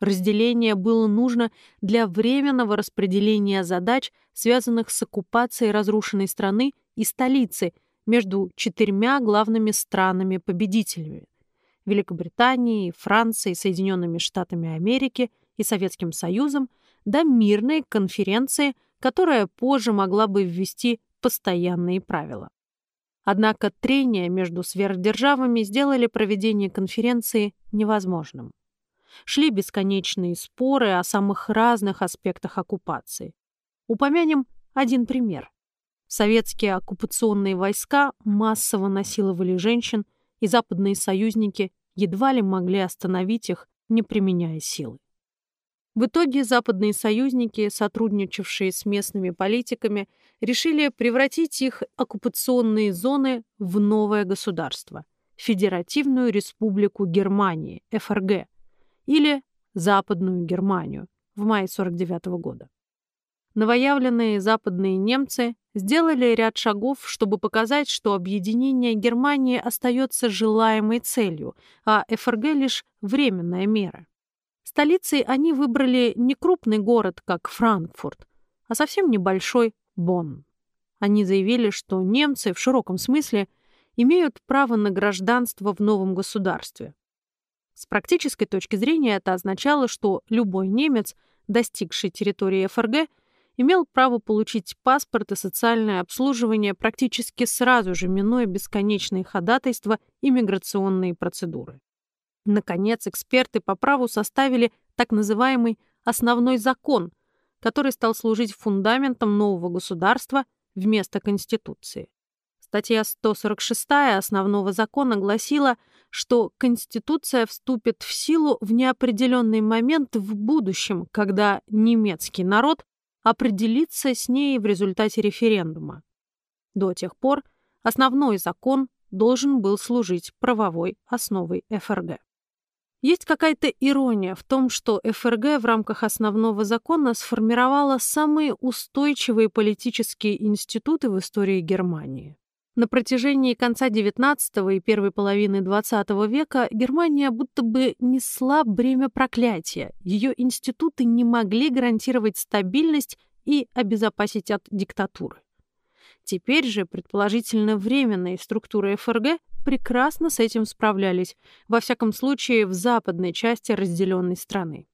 Разделение было нужно для временного распределения задач, связанных с оккупацией разрушенной страны и столицы – между четырьмя главными странами-победителями – Великобританией, Францией, Соединенными Штатами Америки и Советским Союзом до мирной конференции, которая позже могла бы ввести постоянные правила. Однако трения между сверхдержавами сделали проведение конференции невозможным. Шли бесконечные споры о самых разных аспектах оккупации. Упомянем один пример. Советские оккупационные войска массово насиловали женщин, и западные союзники едва ли могли остановить их, не применяя силы. В итоге западные союзники, сотрудничавшие с местными политиками, решили превратить их оккупационные зоны в новое государство – Федеративную Республику Германии, ФРГ, или Западную Германию в мае 1949 года новоявленные западные немцы сделали ряд шагов, чтобы показать, что объединение Германии остается желаемой целью, а ФРГ лишь временная мера. Столицей они выбрали не крупный город, как Франкфурт, а совсем небольшой Бонн. Они заявили, что немцы в широком смысле имеют право на гражданство в новом государстве. С практической точки зрения это означало, что любой немец, достигший территории ФРГ, имел право получить паспорт и социальное обслуживание практически сразу же, минуя бесконечные ходатайства и миграционные процедуры. Наконец, эксперты по праву составили так называемый «основной закон», который стал служить фундаментом нового государства вместо Конституции. Статья 146 основного закона гласила, что Конституция вступит в силу в неопределенный момент в будущем, когда немецкий народ определиться с ней в результате референдума. До тех пор основной закон должен был служить правовой основой ФРГ. Есть какая-то ирония в том, что ФРГ в рамках основного закона сформировала самые устойчивые политические институты в истории Германии. На протяжении конца XIX и первой половины XX века Германия будто бы несла бремя проклятия. Ее институты не могли гарантировать стабильность и обезопасить от диктатуры. Теперь же, предположительно, временные структуры ФРГ прекрасно с этим справлялись, во всяком случае в западной части разделенной страны.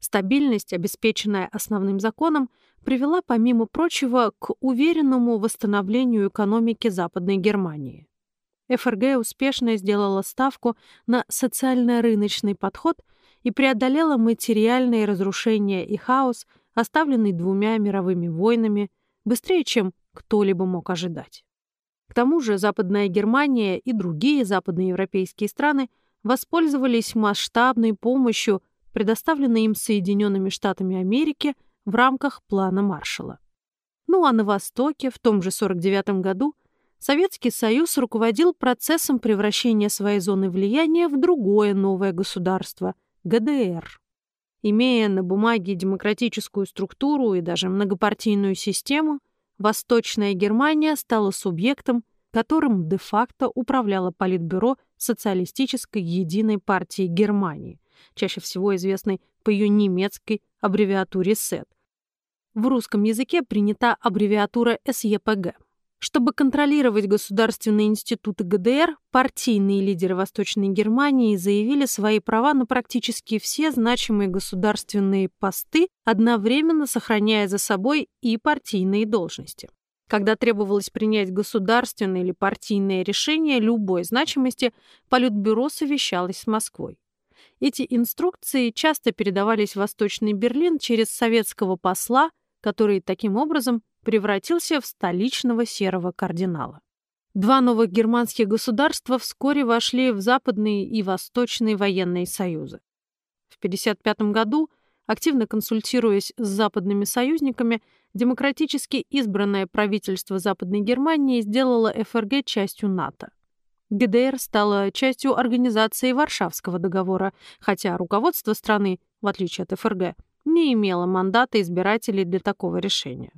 Стабильность, обеспеченная основным законом, привела, помимо прочего, к уверенному восстановлению экономики Западной Германии. ФРГ успешно сделала ставку на социально-рыночный подход и преодолела материальные разрушения и хаос, оставленный двумя мировыми войнами, быстрее, чем кто-либо мог ожидать. К тому же Западная Германия и другие западноевропейские страны воспользовались масштабной помощью предоставленной им Соединенными Штатами Америки в рамках плана Маршалла. Ну а на Востоке в том же 49 году Советский Союз руководил процессом превращения своей зоны влияния в другое новое государство – ГДР. Имея на бумаге демократическую структуру и даже многопартийную систему, Восточная Германия стала субъектом, которым де-факто управляло Политбюро Социалистической Единой партии Германии, чаще всего известной по ее немецкой аббревиатуре СЭД. В русском языке принята аббревиатура СЕПГ. Чтобы контролировать государственные институты ГДР, партийные лидеры Восточной Германии заявили свои права на практически все значимые государственные посты, одновременно сохраняя за собой и партийные должности. Когда требовалось принять государственное или партийное решение любой значимости, Политбюро совещалось с Москвой. Эти инструкции часто передавались в Восточный Берлин через советского посла, который таким образом превратился в столичного серого кардинала. Два новых германских государства вскоре вошли в Западные и Восточные военные союзы. В 1955 году, активно консультируясь с западными союзниками, демократически избранное правительство Западной Германии сделало ФРГ частью НАТО. ГДР стала частью организации Варшавского договора, хотя руководство страны, в отличие от ФРГ, не имело мандата избирателей для такого решения.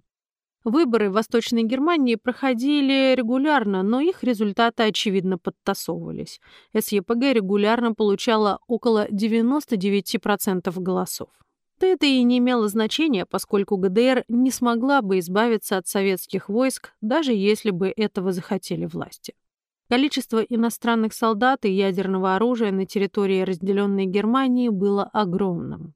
Выборы в Восточной Германии проходили регулярно, но их результаты, очевидно, подтасовывались. СЕПГ регулярно получала около 99% голосов. Да это и не имело значения, поскольку ГДР не смогла бы избавиться от советских войск, даже если бы этого захотели власти. Количество иностранных солдат и ядерного оружия на территории разделенной Германии было огромным.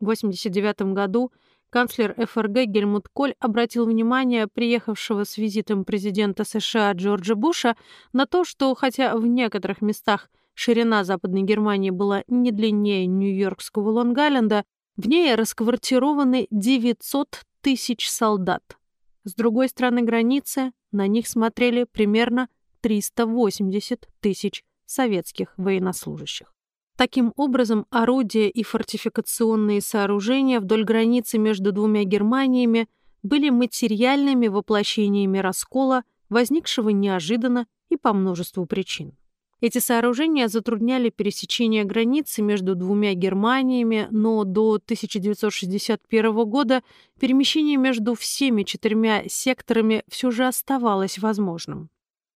В 1989 году канцлер ФРГ Гельмут Коль обратил внимание приехавшего с визитом президента США Джорджа Буша на то, что хотя в некоторых местах ширина Западной Германии была не длиннее Нью-Йоркского Лонг-Айленда, в ней расквартированы 900 тысяч солдат. С другой стороны границы на них смотрели примерно 380 тысяч советских военнослужащих. Таким образом, орудия и фортификационные сооружения вдоль границы между двумя Германиями были материальными воплощениями раскола, возникшего неожиданно и по множеству причин. Эти сооружения затрудняли пересечение границы между двумя Германиями, но до 1961 года перемещение между всеми четырьмя секторами все же оставалось возможным.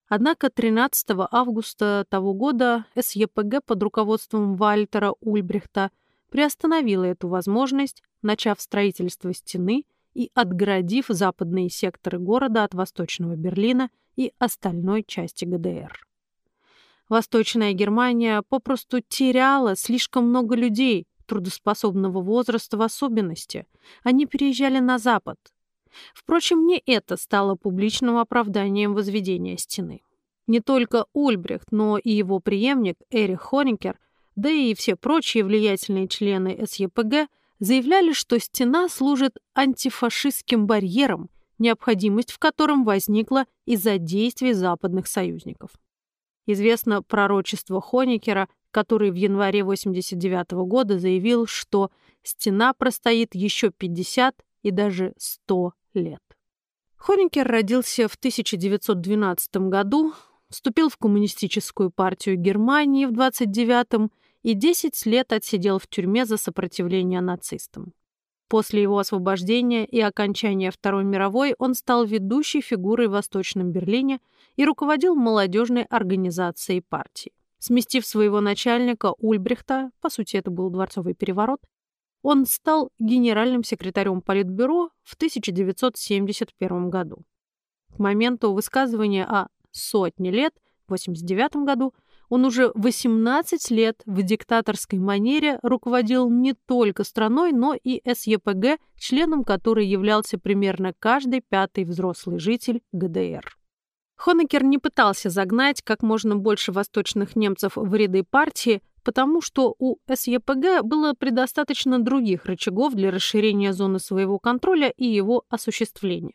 Однако 13 августа того года СЕПГ под руководством Вальтера Ульбрихта приостановила эту возможность, начав строительство стены и отгородив западные секторы города от Восточного Берлина и остальной части ГДР. Восточная Германия попросту теряла слишком много людей, трудоспособного возраста в особенности. Они переезжали на Запад, Впрочем, не это стало публичным оправданием возведения стены. Не только Ульбрихт, но и его преемник Эрих Хоникер, да и все прочие влиятельные члены СЕПГ заявляли, что стена служит антифашистским барьером, необходимость в котором возникла из-за действий западных союзников. Известно пророчество Хоникера, который в январе 1989 года заявил, что стена простоит еще 50 и даже 100 лет. Хоникер родился в 1912 году, вступил в коммунистическую партию Германии в 29-м и 10 лет отсидел в тюрьме за сопротивление нацистам. После его освобождения и окончания Второй мировой он стал ведущей фигурой в Восточном Берлине и руководил молодежной организацией партии. Сместив своего начальника Ульбрихта, по сути это был дворцовый переворот, он стал генеральным секретарем Политбюро в 1971 году. К моменту высказывания о сотне лет, в 1989 году, он уже 18 лет в диктаторской манере руководил не только страной, но и СЕПГ, членом которой являлся примерно каждый пятый взрослый житель ГДР. Хонекер не пытался загнать как можно больше восточных немцев в ряды партии, потому что у СЕПГ было предостаточно других рычагов для расширения зоны своего контроля и его осуществления.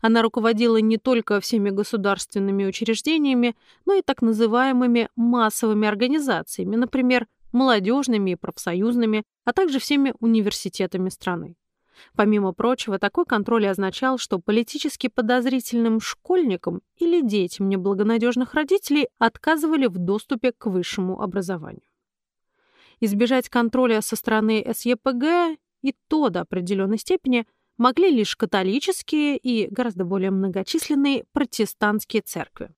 Она руководила не только всеми государственными учреждениями, но и так называемыми массовыми организациями, например, молодежными и профсоюзными, а также всеми университетами страны. Помимо прочего, такой контроль означал, что политически подозрительным школьникам или детям неблагонадежных родителей отказывали в доступе к высшему образованию избежать контроля со стороны СЕПГ и то до определенной степени могли лишь католические и гораздо более многочисленные протестантские церкви.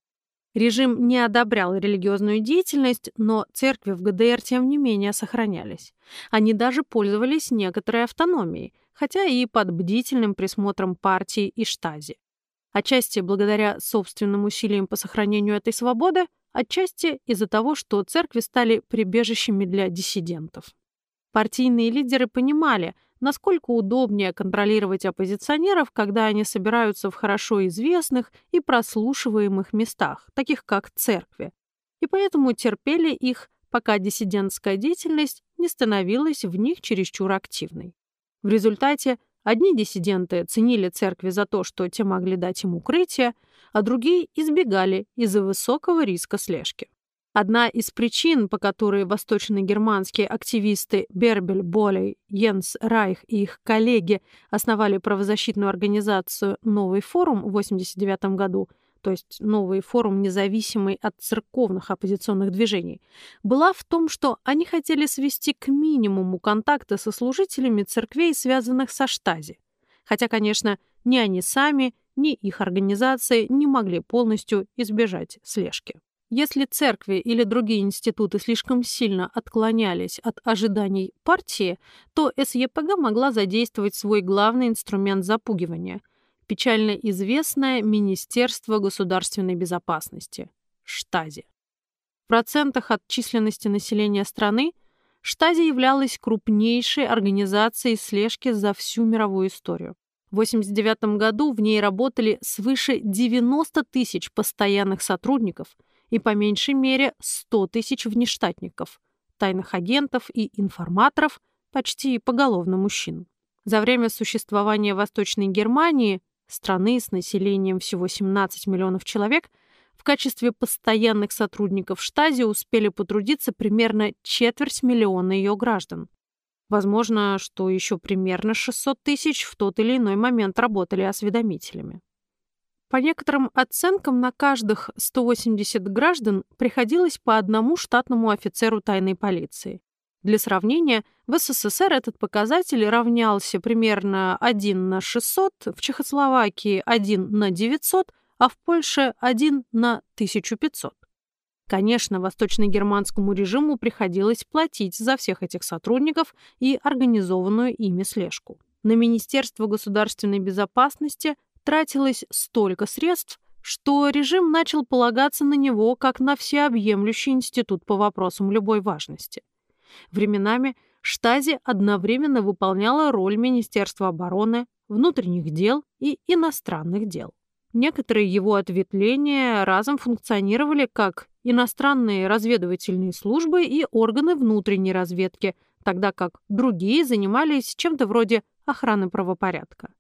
Режим не одобрял религиозную деятельность, но церкви в ГДР тем не менее сохранялись. Они даже пользовались некоторой автономией, хотя и под бдительным присмотром партии и штази. Отчасти благодаря собственным усилиям по сохранению этой свободы, отчасти из-за того, что церкви стали прибежищами для диссидентов. Партийные лидеры понимали, насколько удобнее контролировать оппозиционеров, когда они собираются в хорошо известных и прослушиваемых местах, таких как церкви, и поэтому терпели их, пока диссидентская деятельность не становилась в них чересчур активной. В результате одни диссиденты ценили церкви за то, что те могли дать им укрытие, а другие избегали из-за высокого риска слежки. Одна из причин, по которой восточно-германские активисты Бербель, Болей, Йенс Райх и их коллеги основали правозащитную организацию «Новый форум» в 1989 году, то есть новый форум, независимый от церковных оппозиционных движений, была в том, что они хотели свести к минимуму контакты со служителями церквей, связанных со штази. Хотя, конечно, ни они сами, ни их организации не могли полностью избежать слежки. Если церкви или другие институты слишком сильно отклонялись от ожиданий партии, то СЕПГ могла задействовать свой главный инструмент запугивания – печально известное Министерство государственной безопасности – Штази. В процентах от численности населения страны Штази являлась крупнейшей организацией слежки за всю мировую историю. В 1989 году в ней работали свыше 90 тысяч постоянных сотрудников – и по меньшей мере 100 тысяч внештатников, тайных агентов и информаторов, почти поголовно мужчин. За время существования Восточной Германии, страны с населением всего 17 миллионов человек, в качестве постоянных сотрудников Штази успели потрудиться примерно четверть миллиона ее граждан. Возможно, что еще примерно 600 тысяч в тот или иной момент работали осведомителями. По некоторым оценкам, на каждых 180 граждан приходилось по одному штатному офицеру тайной полиции. Для сравнения, в СССР этот показатель равнялся примерно 1 на 600, в Чехословакии 1 на 900, а в Польше 1 на 1500. Конечно, восточно-германскому режиму приходилось платить за всех этих сотрудников и организованную ими слежку. На Министерство государственной безопасности тратилось столько средств, что режим начал полагаться на него как на всеобъемлющий институт по вопросам любой важности. Временами Штази одновременно выполняла роль Министерства обороны, внутренних дел и иностранных дел. Некоторые его ответвления разом функционировали как иностранные разведывательные службы и органы внутренней разведки, тогда как другие занимались чем-то вроде охраны правопорядка.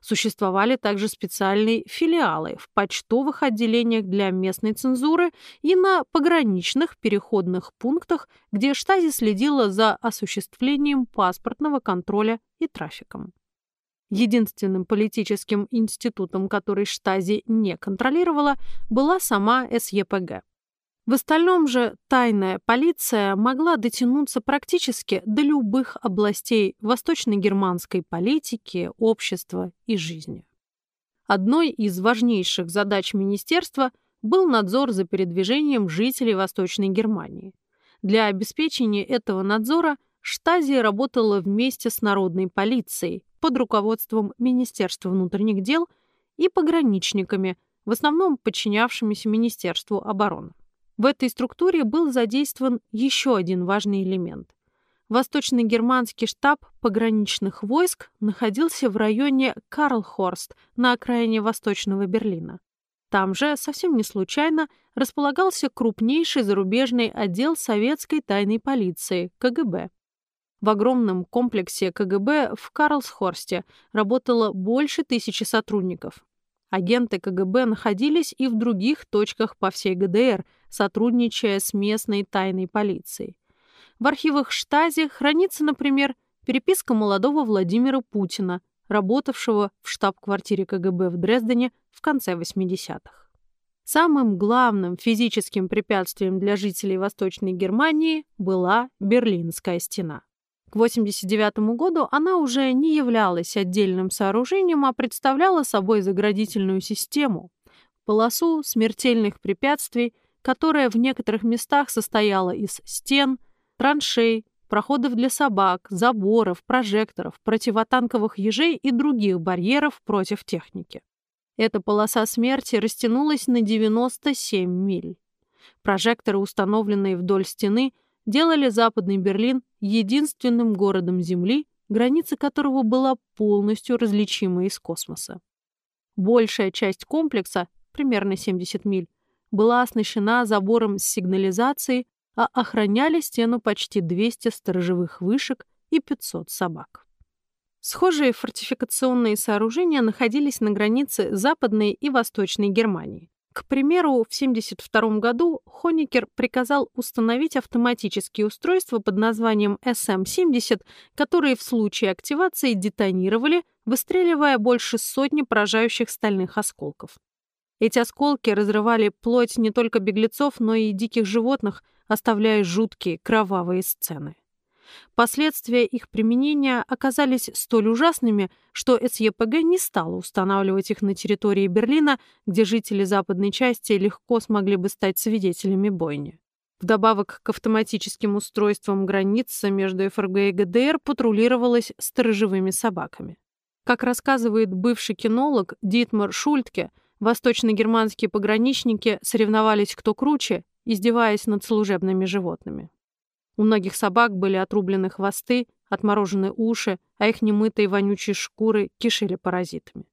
Существовали также специальные филиалы в почтовых отделениях для местной цензуры и на пограничных переходных пунктах, где Штази следила за осуществлением паспортного контроля и трафиком. Единственным политическим институтом, который Штази не контролировала, была сама СЕПГ. В остальном же тайная полиция могла дотянуться практически до любых областей восточно-германской политики, общества и жизни. Одной из важнейших задач министерства был надзор за передвижением жителей Восточной Германии. Для обеспечения этого надзора Штази работала вместе с народной полицией под руководством Министерства внутренних дел и пограничниками, в основном подчинявшимися Министерству обороны. В этой структуре был задействован еще один важный элемент. Восточно-германский штаб пограничных войск находился в районе Карлхорст на окраине Восточного Берлина. Там же, совсем не случайно, располагался крупнейший зарубежный отдел советской тайной полиции КГБ. В огромном комплексе КГБ в Карлсхорсте работало больше тысячи сотрудников. Агенты КГБ находились и в других точках по всей ГДР – сотрудничая с местной тайной полицией. В архивах Штази хранится, например, переписка молодого Владимира Путина, работавшего в штаб-квартире КГБ в Дрездене в конце 80-х. Самым главным физическим препятствием для жителей Восточной Германии была Берлинская стена. К 1989 году она уже не являлась отдельным сооружением, а представляла собой заградительную систему, полосу смертельных препятствий, которая в некоторых местах состояла из стен, траншей, проходов для собак, заборов, прожекторов, противотанковых ежей и других барьеров против техники. Эта полоса смерти растянулась на 97 миль. Прожекторы, установленные вдоль стены, делали Западный Берлин единственным городом Земли, граница которого была полностью различима из космоса. Большая часть комплекса, примерно 70 миль, была оснащена забором с сигнализацией, а охраняли стену почти 200 сторожевых вышек и 500 собак. Схожие фортификационные сооружения находились на границе Западной и Восточной Германии. К примеру, в 1972 году Хоникер приказал установить автоматические устройства под названием SM-70, которые в случае активации детонировали, выстреливая больше сотни поражающих стальных осколков. Эти осколки разрывали плоть не только беглецов, но и диких животных, оставляя жуткие кровавые сцены. Последствия их применения оказались столь ужасными, что СЕПГ не стала устанавливать их на территории Берлина, где жители западной части легко смогли бы стать свидетелями бойни. Вдобавок к автоматическим устройствам граница между ФРГ и ГДР патрулировалась сторожевыми собаками. Как рассказывает бывший кинолог Дитмар Шультке, восточно-германские пограничники соревновались кто круче, издеваясь над служебными животными. У многих собак были отрублены хвосты, отморожены уши, а их немытые вонючие шкуры кишили паразитами.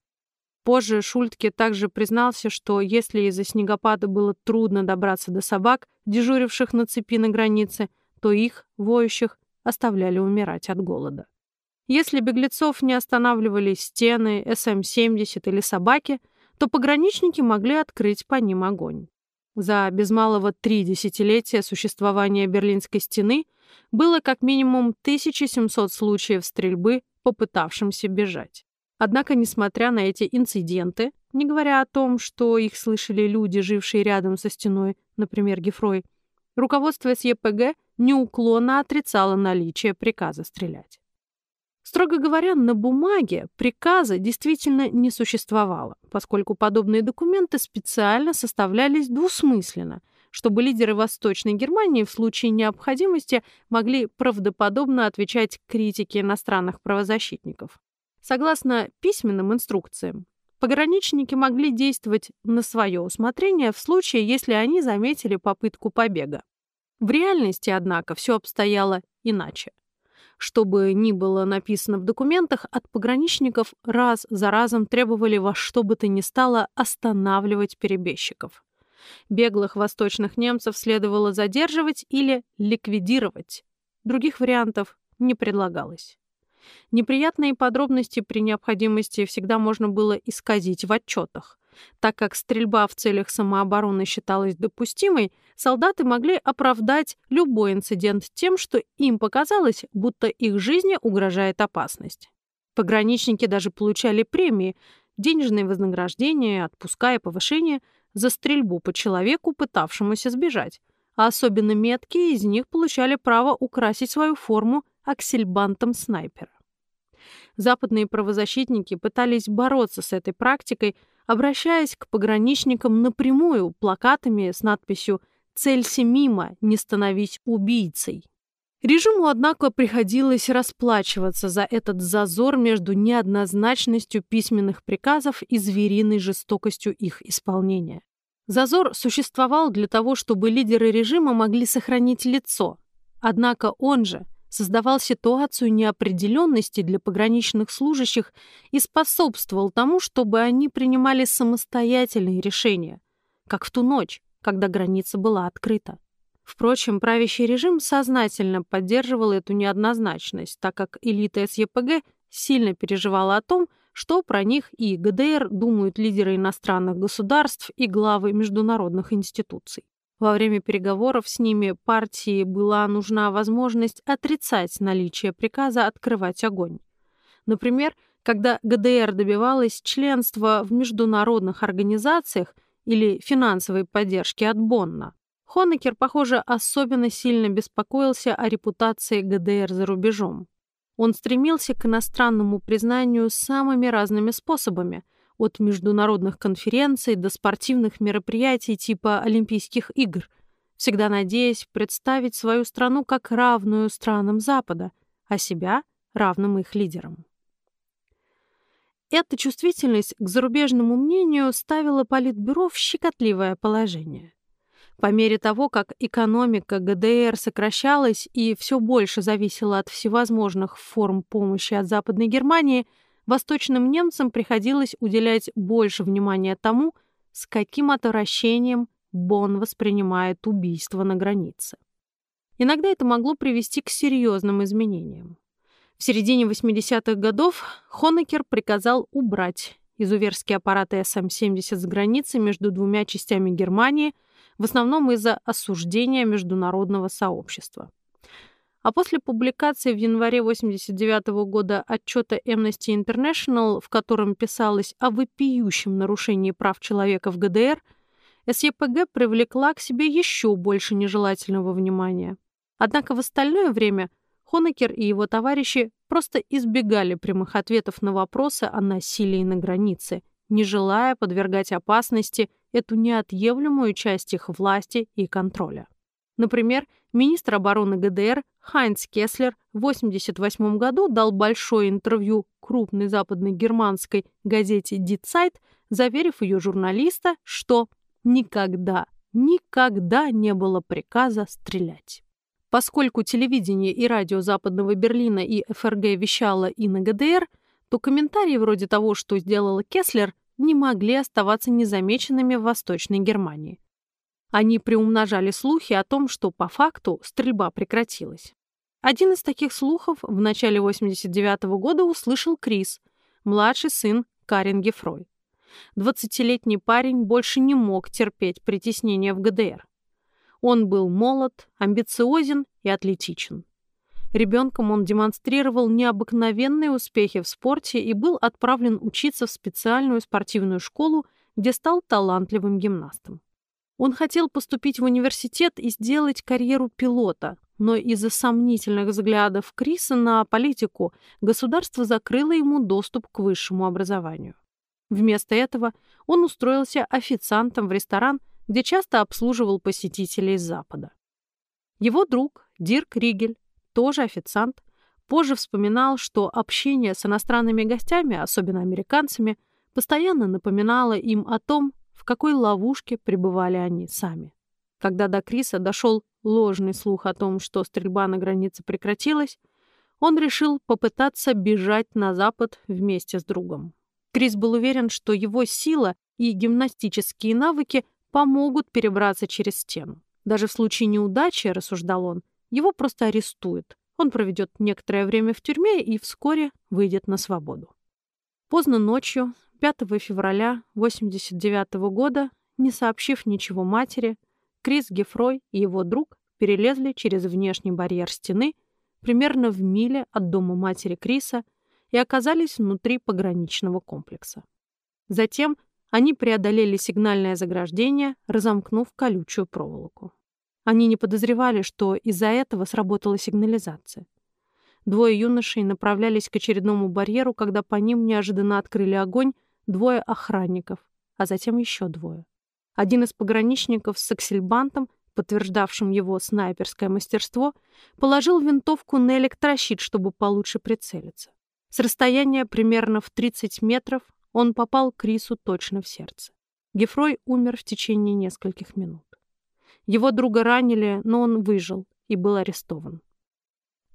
Позже Шультке также признался, что если из-за снегопада было трудно добраться до собак, дежуривших на цепи на границе, то их, воющих, оставляли умирать от голода. Если беглецов не останавливали стены, СМ-70 или собаки, то пограничники могли открыть по ним огонь. За без малого три десятилетия существования Берлинской стены было как минимум 1700 случаев стрельбы, попытавшимся бежать. Однако, несмотря на эти инциденты, не говоря о том, что их слышали люди, жившие рядом со стеной, например, Гефрой, руководство СЕПГ неуклонно отрицало наличие приказа стрелять. Строго говоря, на бумаге приказа действительно не существовало, поскольку подобные документы специально составлялись двусмысленно, чтобы лидеры Восточной Германии в случае необходимости могли правдоподобно отвечать критике иностранных правозащитников. Согласно письменным инструкциям, пограничники могли действовать на свое усмотрение в случае, если они заметили попытку побега. В реальности, однако, все обстояло иначе. Что бы ни было написано в документах, от пограничников раз за разом требовали во что бы то ни стало останавливать перебежчиков. Беглых восточных немцев следовало задерживать или ликвидировать. Других вариантов не предлагалось. Неприятные подробности при необходимости всегда можно было исказить в отчетах. Так как стрельба в целях самообороны считалась допустимой, солдаты могли оправдать любой инцидент тем, что им показалось, будто их жизни угрожает опасность. Пограничники даже получали премии, денежные вознаграждения, отпуска и повышения за стрельбу по человеку, пытавшемуся сбежать, а особенно меткие из них получали право украсить свою форму аксельбантом снайпера. Западные правозащитники пытались бороться с этой практикой, обращаясь к пограничникам напрямую плакатами с надписью «Целься мимо, не становись убийцей». Режиму, однако, приходилось расплачиваться за этот зазор между неоднозначностью письменных приказов и звериной жестокостью их исполнения. Зазор существовал для того, чтобы лидеры режима могли сохранить лицо. Однако он же – создавал ситуацию неопределенности для пограничных служащих и способствовал тому, чтобы они принимали самостоятельные решения, как в ту ночь, когда граница была открыта. Впрочем, правящий режим сознательно поддерживал эту неоднозначность, так как элита СЕПГ сильно переживала о том, что про них и ГДР думают лидеры иностранных государств и главы международных институций. Во время переговоров с ними партии была нужна возможность отрицать наличие приказа открывать огонь. Например, когда ГДР добивалась членства в международных организациях или финансовой поддержки от Бонна. Хонекер, похоже, особенно сильно беспокоился о репутации ГДР за рубежом. Он стремился к иностранному признанию самыми разными способами – от международных конференций до спортивных мероприятий типа Олимпийских игр, всегда надеясь представить свою страну как равную странам Запада, а себя равным их лидерам. Эта чувствительность к зарубежному мнению ставила Политбюро в щекотливое положение. По мере того, как экономика ГДР сокращалась и все больше зависела от всевозможных форм помощи от Западной Германии, восточным немцам приходилось уделять больше внимания тому, с каким отвращением Бонн воспринимает убийство на границе. Иногда это могло привести к серьезным изменениям. В середине 80-х годов Хонекер приказал убрать изуверские аппараты СМ-70 с границы между двумя частями Германии, в основном из-за осуждения международного сообщества. А после публикации в январе 1989 -го года отчета Amnesty International, в котором писалось о вопиющем нарушении прав человека в ГДР, СЕПГ привлекла к себе еще больше нежелательного внимания. Однако в остальное время Хонекер и его товарищи просто избегали прямых ответов на вопросы о насилии на границе, не желая подвергать опасности эту неотъемлемую часть их власти и контроля. Например, министр обороны ГДР Хайнц Кеслер в 1988 году дал большое интервью крупной западной германской газете Die Zeit, заверив ее журналиста, что никогда, никогда не было приказа стрелять. Поскольку телевидение и радио Западного Берлина и ФРГ вещало и на ГДР, то комментарии вроде того, что сделала Кеслер, не могли оставаться незамеченными в Восточной Германии. Они приумножали слухи о том, что по факту стрельба прекратилась. Один из таких слухов в начале 89 -го года услышал Крис, младший сын Карен Гефрой. 20-летний парень больше не мог терпеть притеснения в ГДР. Он был молод, амбициозен и атлетичен. Ребенком он демонстрировал необыкновенные успехи в спорте и был отправлен учиться в специальную спортивную школу, где стал талантливым гимнастом. Он хотел поступить в университет и сделать карьеру пилота, но из-за сомнительных взглядов Криса на политику государство закрыло ему доступ к высшему образованию. Вместо этого он устроился официантом в ресторан где часто обслуживал посетителей из Запада. Его друг Дирк Ригель, тоже официант, позже вспоминал, что общение с иностранными гостями, особенно американцами, постоянно напоминало им о том, в какой ловушке пребывали они сами. Когда до Криса дошел ложный слух о том, что стрельба на границе прекратилась, он решил попытаться бежать на запад вместе с другом. Крис был уверен, что его сила и гимнастические навыки помогут перебраться через стену. Даже в случае неудачи, рассуждал он, его просто арестуют. Он проведет некоторое время в тюрьме и вскоре выйдет на свободу. Поздно ночью, 5 февраля 1989 года, не сообщив ничего матери, Крис Гефрой и его друг перелезли через внешний барьер стены примерно в миле от дома матери Криса и оказались внутри пограничного комплекса. Затем они преодолели сигнальное заграждение, разомкнув колючую проволоку. Они не подозревали, что из-за этого сработала сигнализация. Двое юношей направлялись к очередному барьеру, когда по ним неожиданно открыли огонь двое охранников, а затем еще двое. Один из пограничников с аксельбантом, подтверждавшим его снайперское мастерство, положил винтовку на электрощит, чтобы получше прицелиться. С расстояния примерно в 30 метров он попал Крису точно в сердце. Гефрой умер в течение нескольких минут. Его друга ранили, но он выжил и был арестован.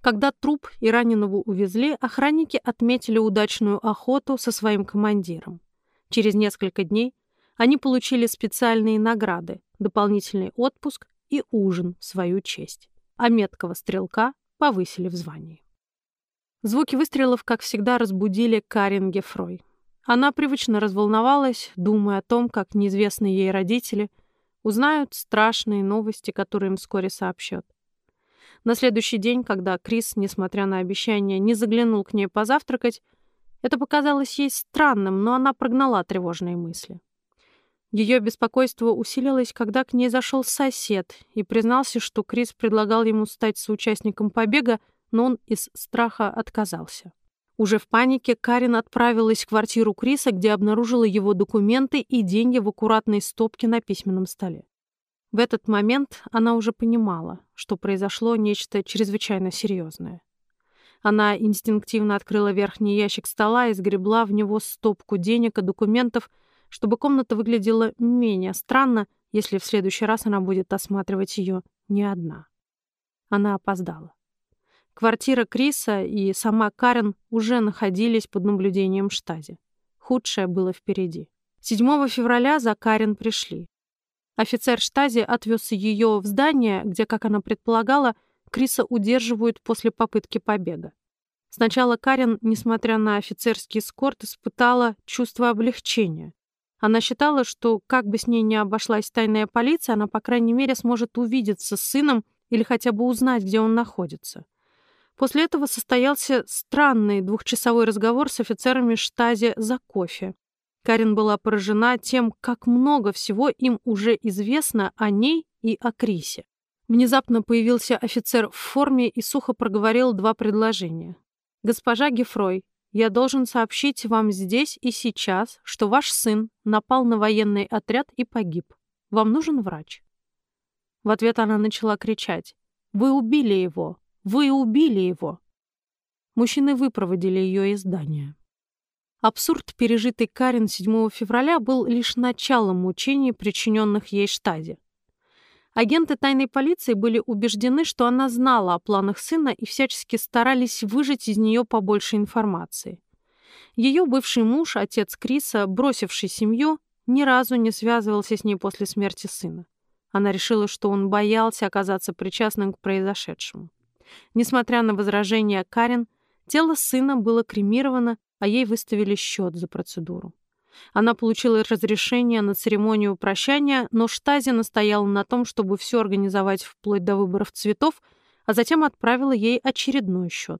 Когда труп и раненого увезли, охранники отметили удачную охоту со своим командиром. Через несколько дней они получили специальные награды, дополнительный отпуск и ужин в свою честь, а меткого стрелка повысили в звании. Звуки выстрелов, как всегда, разбудили Карин Гефрой. Она привычно разволновалась, думая о том, как неизвестные ей родители узнают страшные новости, которые им вскоре сообщат. На следующий день, когда Крис, несмотря на обещание, не заглянул к ней позавтракать, это показалось ей странным, но она прогнала тревожные мысли. Ее беспокойство усилилось, когда к ней зашел сосед и признался, что Крис предлагал ему стать соучастником побега, но он из страха отказался. Уже в панике Карин отправилась в квартиру Криса, где обнаружила его документы и деньги в аккуратной стопке на письменном столе. В этот момент она уже понимала, что произошло нечто чрезвычайно серьезное. Она инстинктивно открыла верхний ящик стола и сгребла в него стопку денег и документов, чтобы комната выглядела менее странно, если в следующий раз она будет осматривать ее не одна. Она опоздала. Квартира Криса и сама Карен уже находились под наблюдением штази. Худшее было впереди. 7 февраля за Карен пришли. Офицер штази отвез ее в здание, где, как она предполагала, Криса удерживают после попытки побега. Сначала Карен, несмотря на офицерский скорт, испытала чувство облегчения. Она считала, что как бы с ней ни обошлась тайная полиция, она, по крайней мере, сможет увидеться с сыном или хотя бы узнать, где он находится. После этого состоялся странный двухчасовой разговор с офицерами штази за кофе. Карен была поражена тем, как много всего им уже известно о ней и о Крисе. Внезапно появился офицер в форме и сухо проговорил два предложения. «Госпожа Гефрой, я должен сообщить вам здесь и сейчас, что ваш сын напал на военный отряд и погиб. Вам нужен врач?» В ответ она начала кричать. «Вы убили его! Вы убили его!» Мужчины выпроводили ее из здания. Абсурд, пережитый Карен 7 февраля, был лишь началом мучений, причиненных ей штазе. Агенты тайной полиции были убеждены, что она знала о планах сына и всячески старались выжать из нее побольше информации. Ее бывший муж, отец Криса, бросивший семью, ни разу не связывался с ней после смерти сына. Она решила, что он боялся оказаться причастным к произошедшему. Несмотря на возражения Карен, тело сына было кремировано а ей выставили счет за процедуру. Она получила разрешение на церемонию прощания, но Штази настояла на том, чтобы все организовать вплоть до выборов цветов, а затем отправила ей очередной счет.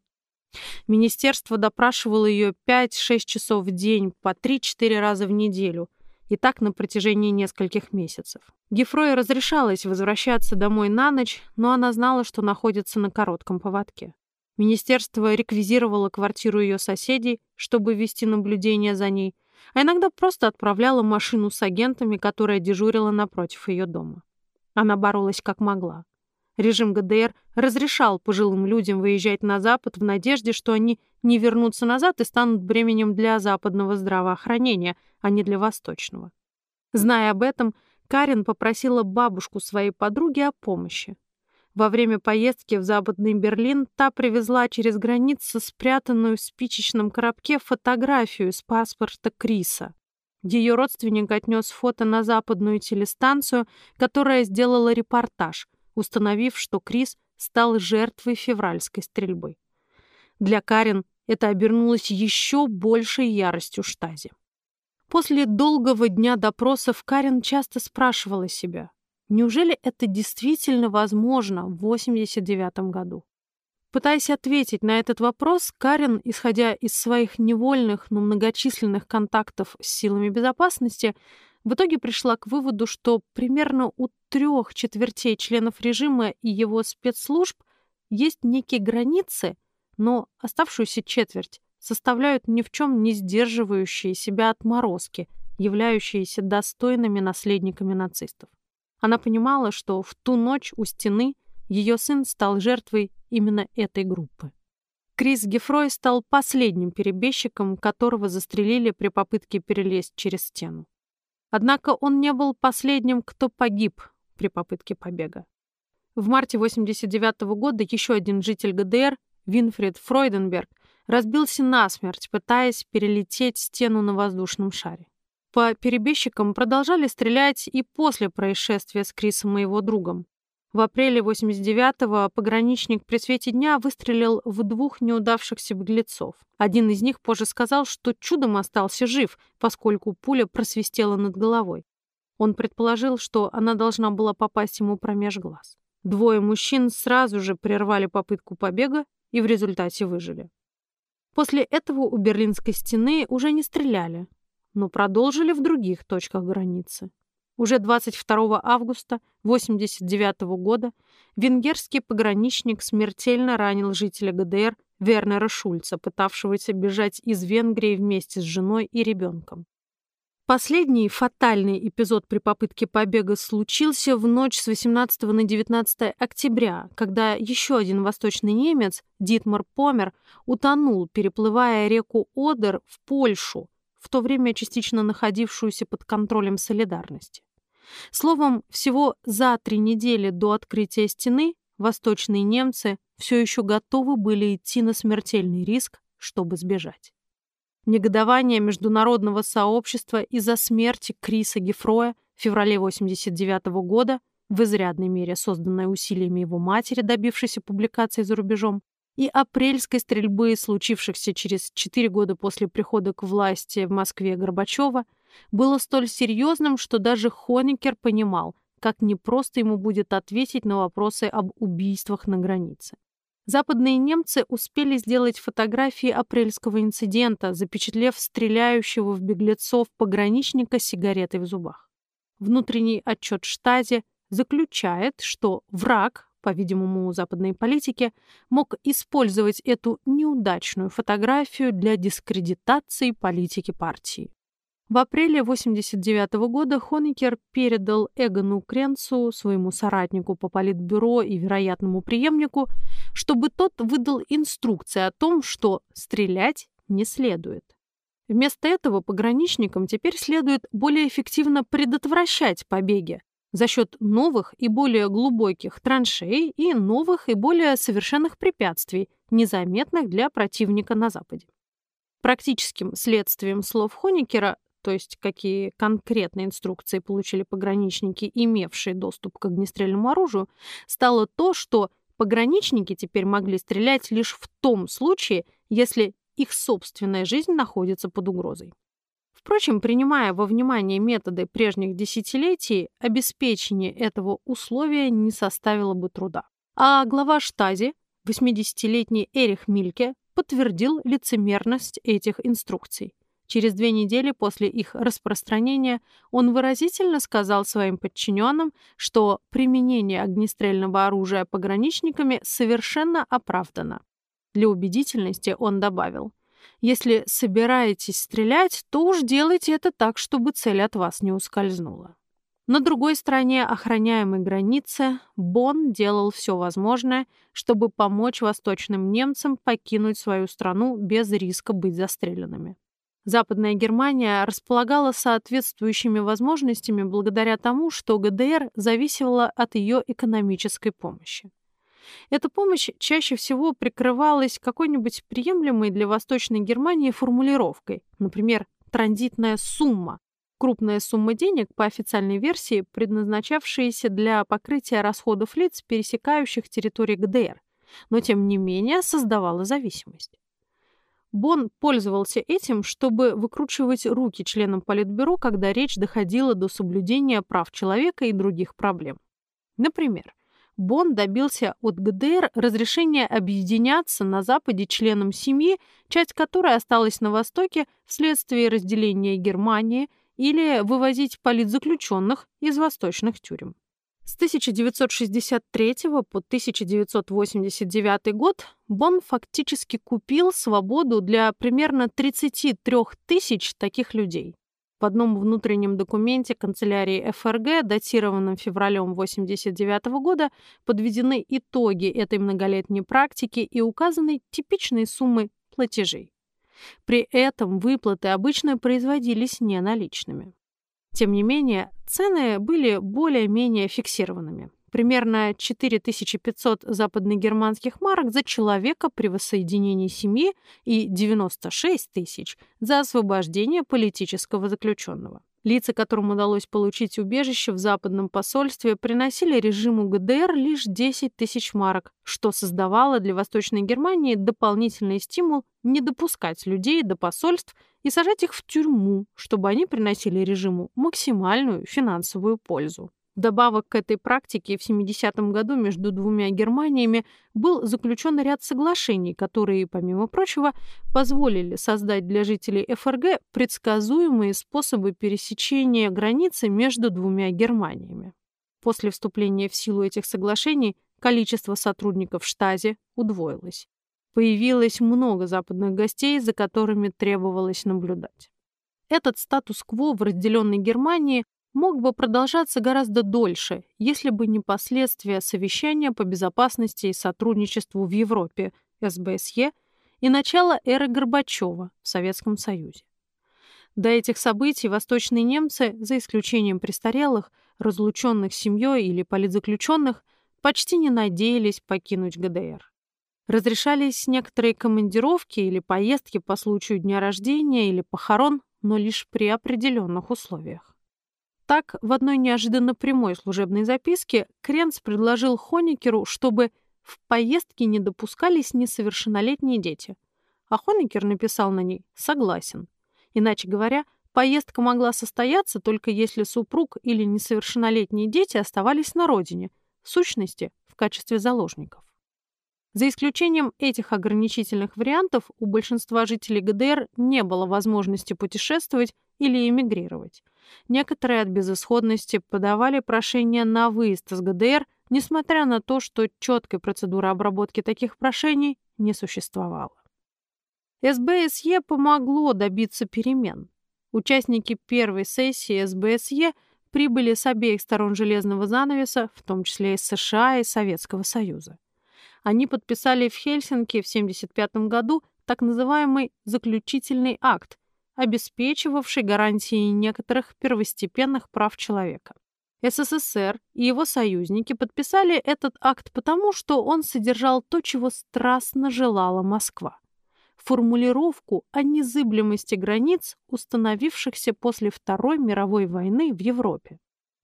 Министерство допрашивало ее 5-6 часов в день по 3-4 раза в неделю, и так на протяжении нескольких месяцев. Гефрой разрешалось возвращаться домой на ночь, но она знала, что находится на коротком поводке. Министерство реквизировало квартиру ее соседей, чтобы вести наблюдение за ней, а иногда просто отправляло машину с агентами, которая дежурила напротив ее дома. Она боролась как могла. Режим ГДР разрешал пожилым людям выезжать на Запад в надежде, что они не вернутся назад и станут бременем для западного здравоохранения, а не для восточного. Зная об этом, Карен попросила бабушку своей подруги о помощи. Во время поездки в Западный Берлин та привезла через границу спрятанную в спичечном коробке фотографию с паспорта Криса. Ее родственник отнес фото на западную телестанцию, которая сделала репортаж, установив, что Крис стал жертвой февральской стрельбы. Для Карен это обернулось еще большей яростью штази. После долгого дня допросов Карен часто спрашивала себя, Неужели это действительно возможно в 89 году? Пытаясь ответить на этот вопрос, Карен, исходя из своих невольных, но многочисленных контактов с силами безопасности, в итоге пришла к выводу, что примерно у трех четвертей членов режима и его спецслужб есть некие границы, но оставшуюся четверть составляют ни в чем не сдерживающие себя отморозки, являющиеся достойными наследниками нацистов. Она понимала, что в ту ночь у стены ее сын стал жертвой именно этой группы. Крис Гефрой стал последним перебежчиком, которого застрелили при попытке перелезть через стену. Однако он не был последним, кто погиб при попытке побега. В марте 89 -го года еще один житель ГДР, Винфрид Фройденберг, разбился насмерть, пытаясь перелететь стену на воздушном шаре. По перебежчикам продолжали стрелять и после происшествия с Крисом и его другом. В апреле 89-го пограничник при свете дня выстрелил в двух неудавшихся беглецов. Один из них позже сказал, что чудом остался жив, поскольку пуля просвистела над головой. Он предположил, что она должна была попасть ему промеж глаз. Двое мужчин сразу же прервали попытку побега и в результате выжили. После этого у Берлинской стены уже не стреляли, но продолжили в других точках границы. Уже 22 августа 1989 года венгерский пограничник смертельно ранил жителя ГДР Вернера Шульца, пытавшегося бежать из Венгрии вместе с женой и ребенком. Последний фатальный эпизод при попытке побега случился в ночь с 18 на 19 октября, когда еще один восточный немец, Дитмар Помер, утонул, переплывая реку Одер в Польшу, в то время частично находившуюся под контролем солидарности. Словом, всего за три недели до открытия стены восточные немцы все еще готовы были идти на смертельный риск, чтобы сбежать. Негодование международного сообщества из-за смерти Криса Гефроя в феврале 1989 года, в изрядной мере созданное усилиями его матери, добившейся публикации за рубежом, и апрельской стрельбы, случившихся через четыре года после прихода к власти в Москве Горбачева, было столь серьезным, что даже Хоникер понимал, как непросто ему будет ответить на вопросы об убийствах на границе. Западные немцы успели сделать фотографии апрельского инцидента, запечатлев стреляющего в беглецов пограничника сигаретой в зубах. Внутренний отчет Штази заключает, что враг, по-видимому, западные политики, мог использовать эту неудачную фотографию для дискредитации политики партии. В апреле 1989 года Хонекер передал Эгону Кренцу, своему соратнику по политбюро и вероятному преемнику, чтобы тот выдал инструкции о том, что стрелять не следует. Вместо этого пограничникам теперь следует более эффективно предотвращать побеги за счет новых и более глубоких траншей и новых и более совершенных препятствий, незаметных для противника на Западе. Практическим следствием слов Хоникера то есть какие конкретные инструкции получили пограничники, имевшие доступ к огнестрельному оружию, стало то, что пограничники теперь могли стрелять лишь в том случае, если их собственная жизнь находится под угрозой. Впрочем, принимая во внимание методы прежних десятилетий, обеспечение этого условия не составило бы труда. А глава штази, 80-летний Эрих Мильке, подтвердил лицемерность этих инструкций. Через две недели после их распространения он выразительно сказал своим подчиненным, что применение огнестрельного оружия пограничниками совершенно оправдано. Для убедительности он добавил, «Если собираетесь стрелять, то уж делайте это так, чтобы цель от вас не ускользнула». На другой стороне охраняемой границы Бон делал все возможное, чтобы помочь восточным немцам покинуть свою страну без риска быть застреленными. Западная Германия располагала соответствующими возможностями благодаря тому, что ГДР зависела от ее экономической помощи. Эта помощь чаще всего прикрывалась какой-нибудь приемлемой для Восточной Германии формулировкой, например, транзитная сумма, крупная сумма денег, по официальной версии, предназначавшаяся для покрытия расходов лиц, пересекающих территорию ГДР, но тем не менее создавала зависимость. Бон пользовался этим, чтобы выкручивать руки членам Политбюро, когда речь доходила до соблюдения прав человека и других проблем. Например, Бон добился от ГДР разрешения объединяться на Западе членам семьи, часть которой осталась на Востоке вследствие разделения Германии, или вывозить политзаключенных из восточных тюрем. С 1963 по 1989 год Бон фактически купил свободу для примерно 33 тысяч таких людей. В одном внутреннем документе канцелярии ФРГ, датированном февралем 1989 года, подведены итоги этой многолетней практики и указаны типичные суммы платежей. При этом выплаты обычно производились не наличными. Тем не менее, цены были более-менее фиксированными. Примерно 4500 западногерманских марок за человека при воссоединении семьи и 96 тысяч за освобождение политического заключенного. Лица, которым удалось получить убежище в западном посольстве, приносили режиму ГДР лишь 10 тысяч марок, что создавало для Восточной Германии дополнительный стимул не допускать людей до посольств и сажать их в тюрьму, чтобы они приносили режиму максимальную финансовую пользу. Вдобавок к этой практике в 70-м году между двумя Германиями был заключен ряд соглашений, которые, помимо прочего, позволили создать для жителей ФРГ предсказуемые способы пересечения границы между двумя Германиями. После вступления в силу этих соглашений количество сотрудников в штазе удвоилось. Появилось много западных гостей, за которыми требовалось наблюдать. этот статус-кво в разделенной Германии мог бы продолжаться гораздо дольше, если бы не последствия совещания по безопасности и сотрудничеству в Европе, СБСЕ, и начало эры Горбачева в Советском Союзе. До этих событий восточные немцы, за исключением престарелых, разлученных семьей или политзаключенных, почти не надеялись покинуть ГДР. Разрешались некоторые командировки или поездки по случаю дня рождения или похорон, но лишь при определенных условиях. Так, в одной неожиданно прямой служебной записке Кренц предложил Хоникеру, чтобы в поездке не допускались несовершеннолетние дети. А Хоникер написал на ней «согласен». Иначе говоря, поездка могла состояться только если супруг или несовершеннолетние дети оставались на родине, в сущности, в качестве заложников. За исключением этих ограничительных вариантов, у большинства жителей ГДР не было возможности путешествовать или эмигрировать. Некоторые от безысходности подавали прошение на выезд из ГДР, несмотря на то, что четкой процедуры обработки таких прошений не существовало. СБСЕ помогло добиться перемен. Участники первой сессии СБСЕ прибыли с обеих сторон железного занавеса, в том числе из США и Советского Союза. Они подписали в Хельсинки в 1975 году так называемый «заключительный акт», обеспечивавший гарантии некоторых первостепенных прав человека. СССР и его союзники подписали этот акт потому, что он содержал то, чего страстно желала Москва формулировку о незыблемости границ, установившихся после Второй мировой войны в Европе.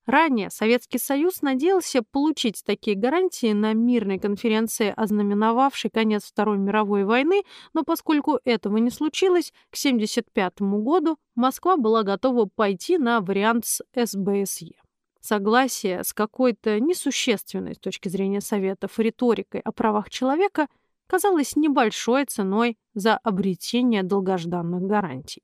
Ранее Советский Союз надеялся получить такие гарантии на мирной конференции, ознаменовавшей конец Второй мировой войны, но поскольку этого не случилось, к 1975 году Москва была готова пойти на вариант с СБСЕ. Согласие с какой-то несущественной с точки зрения Советов риторикой о правах человека – казалось небольшой ценой за обретение долгожданных гарантий.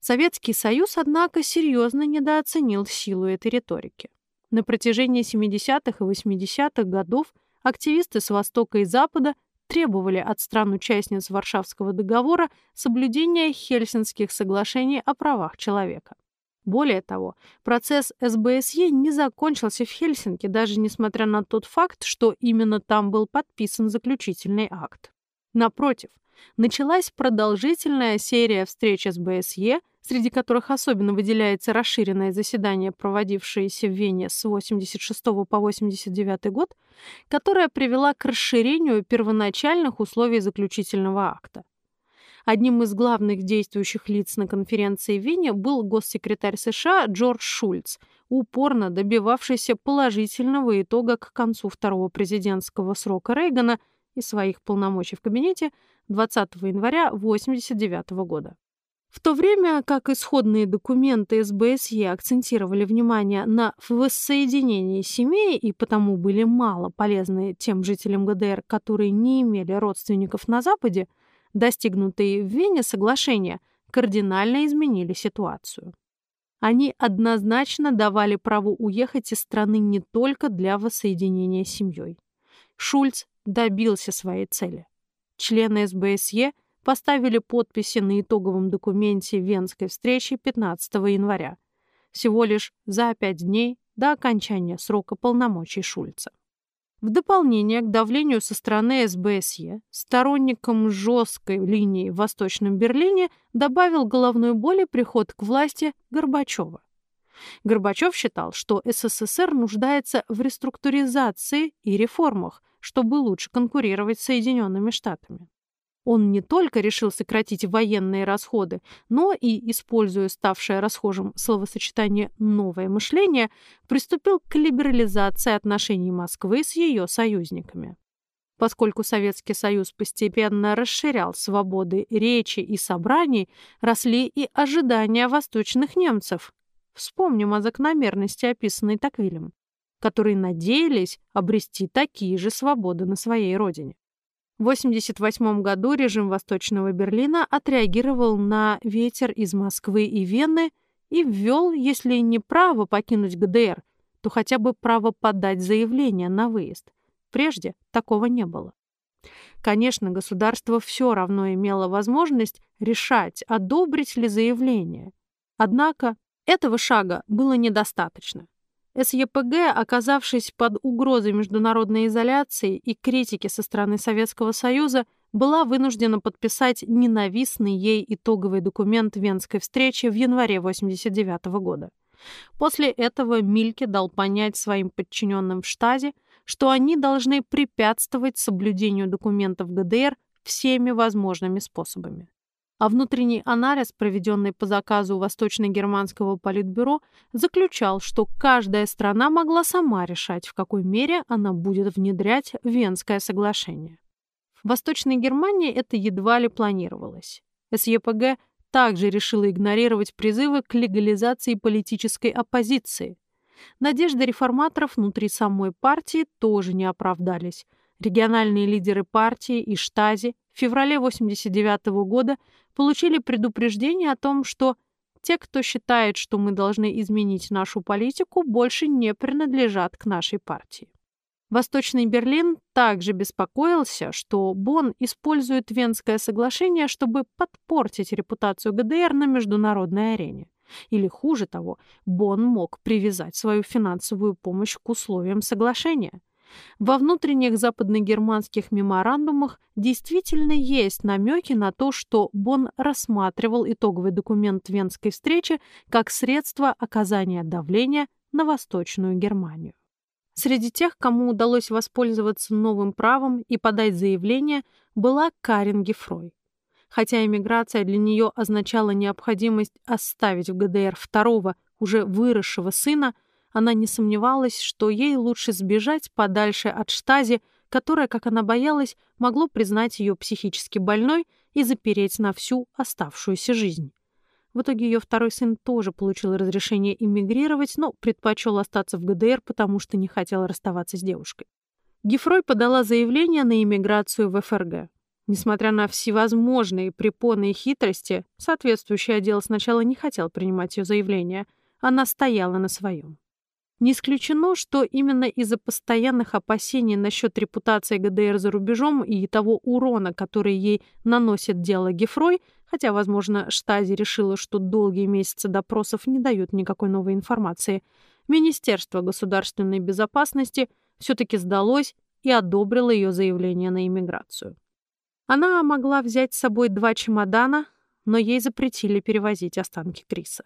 Советский Союз, однако, серьезно недооценил силу этой риторики. На протяжении 70-х и 80-х годов активисты с Востока и Запада требовали от стран-участниц Варшавского договора соблюдения Хельсинских соглашений о правах человека. Более того, процесс СБСЕ не закончился в Хельсинки, даже несмотря на тот факт, что именно там был подписан заключительный акт. Напротив, началась продолжительная серия встреч СБСЕ, среди которых особенно выделяется расширенное заседание, проводившееся в Вене с 86 по 89 год, которая привела к расширению первоначальных условий заключительного акта. Одним из главных действующих лиц на конференции в Вене был госсекретарь США Джордж Шульц, упорно добивавшийся положительного итога к концу второго президентского срока Рейгана и своих полномочий в кабинете 20 января 1989 года. В то время как исходные документы СБСЕ акцентировали внимание на воссоединении семей и потому были мало полезны тем жителям ГДР, которые не имели родственников на Западе, достигнутые в Вене соглашения кардинально изменили ситуацию. Они однозначно давали право уехать из страны не только для воссоединения с семьей. Шульц добился своей цели. Члены СБСЕ поставили подписи на итоговом документе Венской встречи 15 января, всего лишь за пять дней до окончания срока полномочий Шульца. В дополнение к давлению со стороны СБСЕ, сторонником жесткой линии в Восточном Берлине добавил головной боли приход к власти Горбачева. Горбачев считал, что СССР нуждается в реструктуризации и реформах, чтобы лучше конкурировать с Соединенными Штатами. Он не только решил сократить военные расходы, но и, используя ставшее расхожим словосочетание «новое мышление», приступил к либерализации отношений Москвы с ее союзниками. Поскольку Советский Союз постепенно расширял свободы речи и собраний, росли и ожидания восточных немцев. Вспомним о закономерности, описанной Таквилем, которые надеялись обрести такие же свободы на своей родине. В 1988 году режим Восточного Берлина отреагировал на ветер из Москвы и Вены и ввел, если не право покинуть ГДР, то хотя бы право подать заявление на выезд. Прежде такого не было. Конечно, государство все равно имело возможность решать, одобрить ли заявление. Однако этого шага было недостаточно. СЕПГ, оказавшись под угрозой международной изоляции и критики со стороны Советского Союза, была вынуждена подписать ненавистный ей итоговый документ Венской встречи в январе 1989 года. После этого Мильке дал понять своим подчиненным в штазе, что они должны препятствовать соблюдению документов ГДР всеми возможными способами а внутренний анализ, проведенный по заказу Восточно-германского политбюро, заключал, что каждая страна могла сама решать, в какой мере она будет внедрять Венское соглашение. В Восточной Германии это едва ли планировалось. СЕПГ также решила игнорировать призывы к легализации политической оппозиции. Надежды реформаторов внутри самой партии тоже не оправдались. Региональные лидеры партии и штази в феврале 1989 года получили предупреждение о том, что те, кто считает, что мы должны изменить нашу политику, больше не принадлежат к нашей партии. Восточный Берлин также беспокоился, что Бонн использует Венское соглашение, чтобы подпортить репутацию ГДР на международной арене. Или хуже того, Бонн мог привязать свою финансовую помощь к условиям соглашения. Во внутренних западногерманских меморандумах действительно есть намеки на то, что Бонн рассматривал итоговый документ Венской встречи как средство оказания давления на Восточную Германию. Среди тех, кому удалось воспользоваться новым правом и подать заявление, была Карен Гефрой. Хотя эмиграция для нее означала необходимость оставить в ГДР второго, уже выросшего сына – она не сомневалась, что ей лучше сбежать подальше от штази, которое, как она боялась, могло признать ее психически больной и запереть на всю оставшуюся жизнь. В итоге ее второй сын тоже получил разрешение эмигрировать, но предпочел остаться в ГДР, потому что не хотел расставаться с девушкой. Гефрой подала заявление на эмиграцию в ФРГ. Несмотря на всевозможные препоны и хитрости, соответствующий отдел сначала не хотел принимать ее заявление. Она стояла на своем. Не исключено, что именно из-за постоянных опасений насчет репутации ГДР за рубежом и того урона, который ей наносит дело Гефрой, хотя, возможно, Штази решила, что долгие месяцы допросов не дают никакой новой информации, Министерство государственной безопасности все-таки сдалось и одобрило ее заявление на иммиграцию. Она могла взять с собой два чемодана, но ей запретили перевозить останки Криса.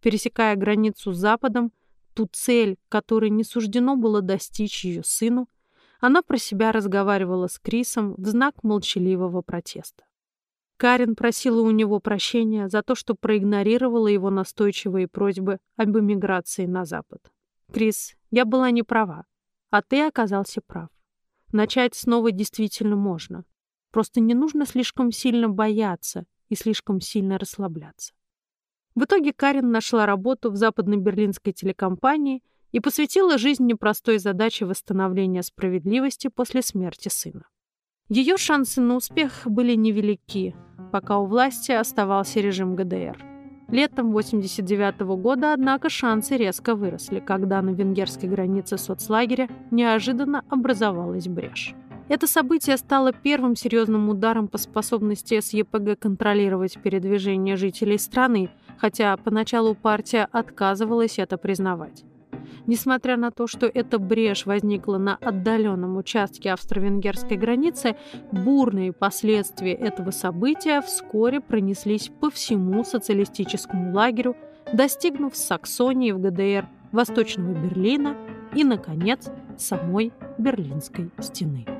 Пересекая границу с Западом, ту цель, которой не суждено было достичь ее сыну, она про себя разговаривала с Крисом в знак молчаливого протеста. Карен просила у него прощения за то, что проигнорировала его настойчивые просьбы об эмиграции на Запад. «Крис, я была не права, а ты оказался прав. Начать снова действительно можно. Просто не нужно слишком сильно бояться и слишком сильно расслабляться. В итоге Карен нашла работу в западно-берлинской телекомпании и посвятила жизнь непростой задаче восстановления справедливости после смерти сына. Ее шансы на успех были невелики, пока у власти оставался режим ГДР. Летом 1989 года, однако, шансы резко выросли, когда на венгерской границе соцлагеря неожиданно образовалась брешь. Это событие стало первым серьезным ударом по способности СЕПГ контролировать передвижение жителей страны, хотя поначалу партия отказывалась это признавать. Несмотря на то, что эта брешь возникла на отдаленном участке австро-венгерской границы, бурные последствия этого события вскоре пронеслись по всему социалистическому лагерю, достигнув Саксонии в ГДР, Восточного Берлина и, наконец, самой Берлинской стены.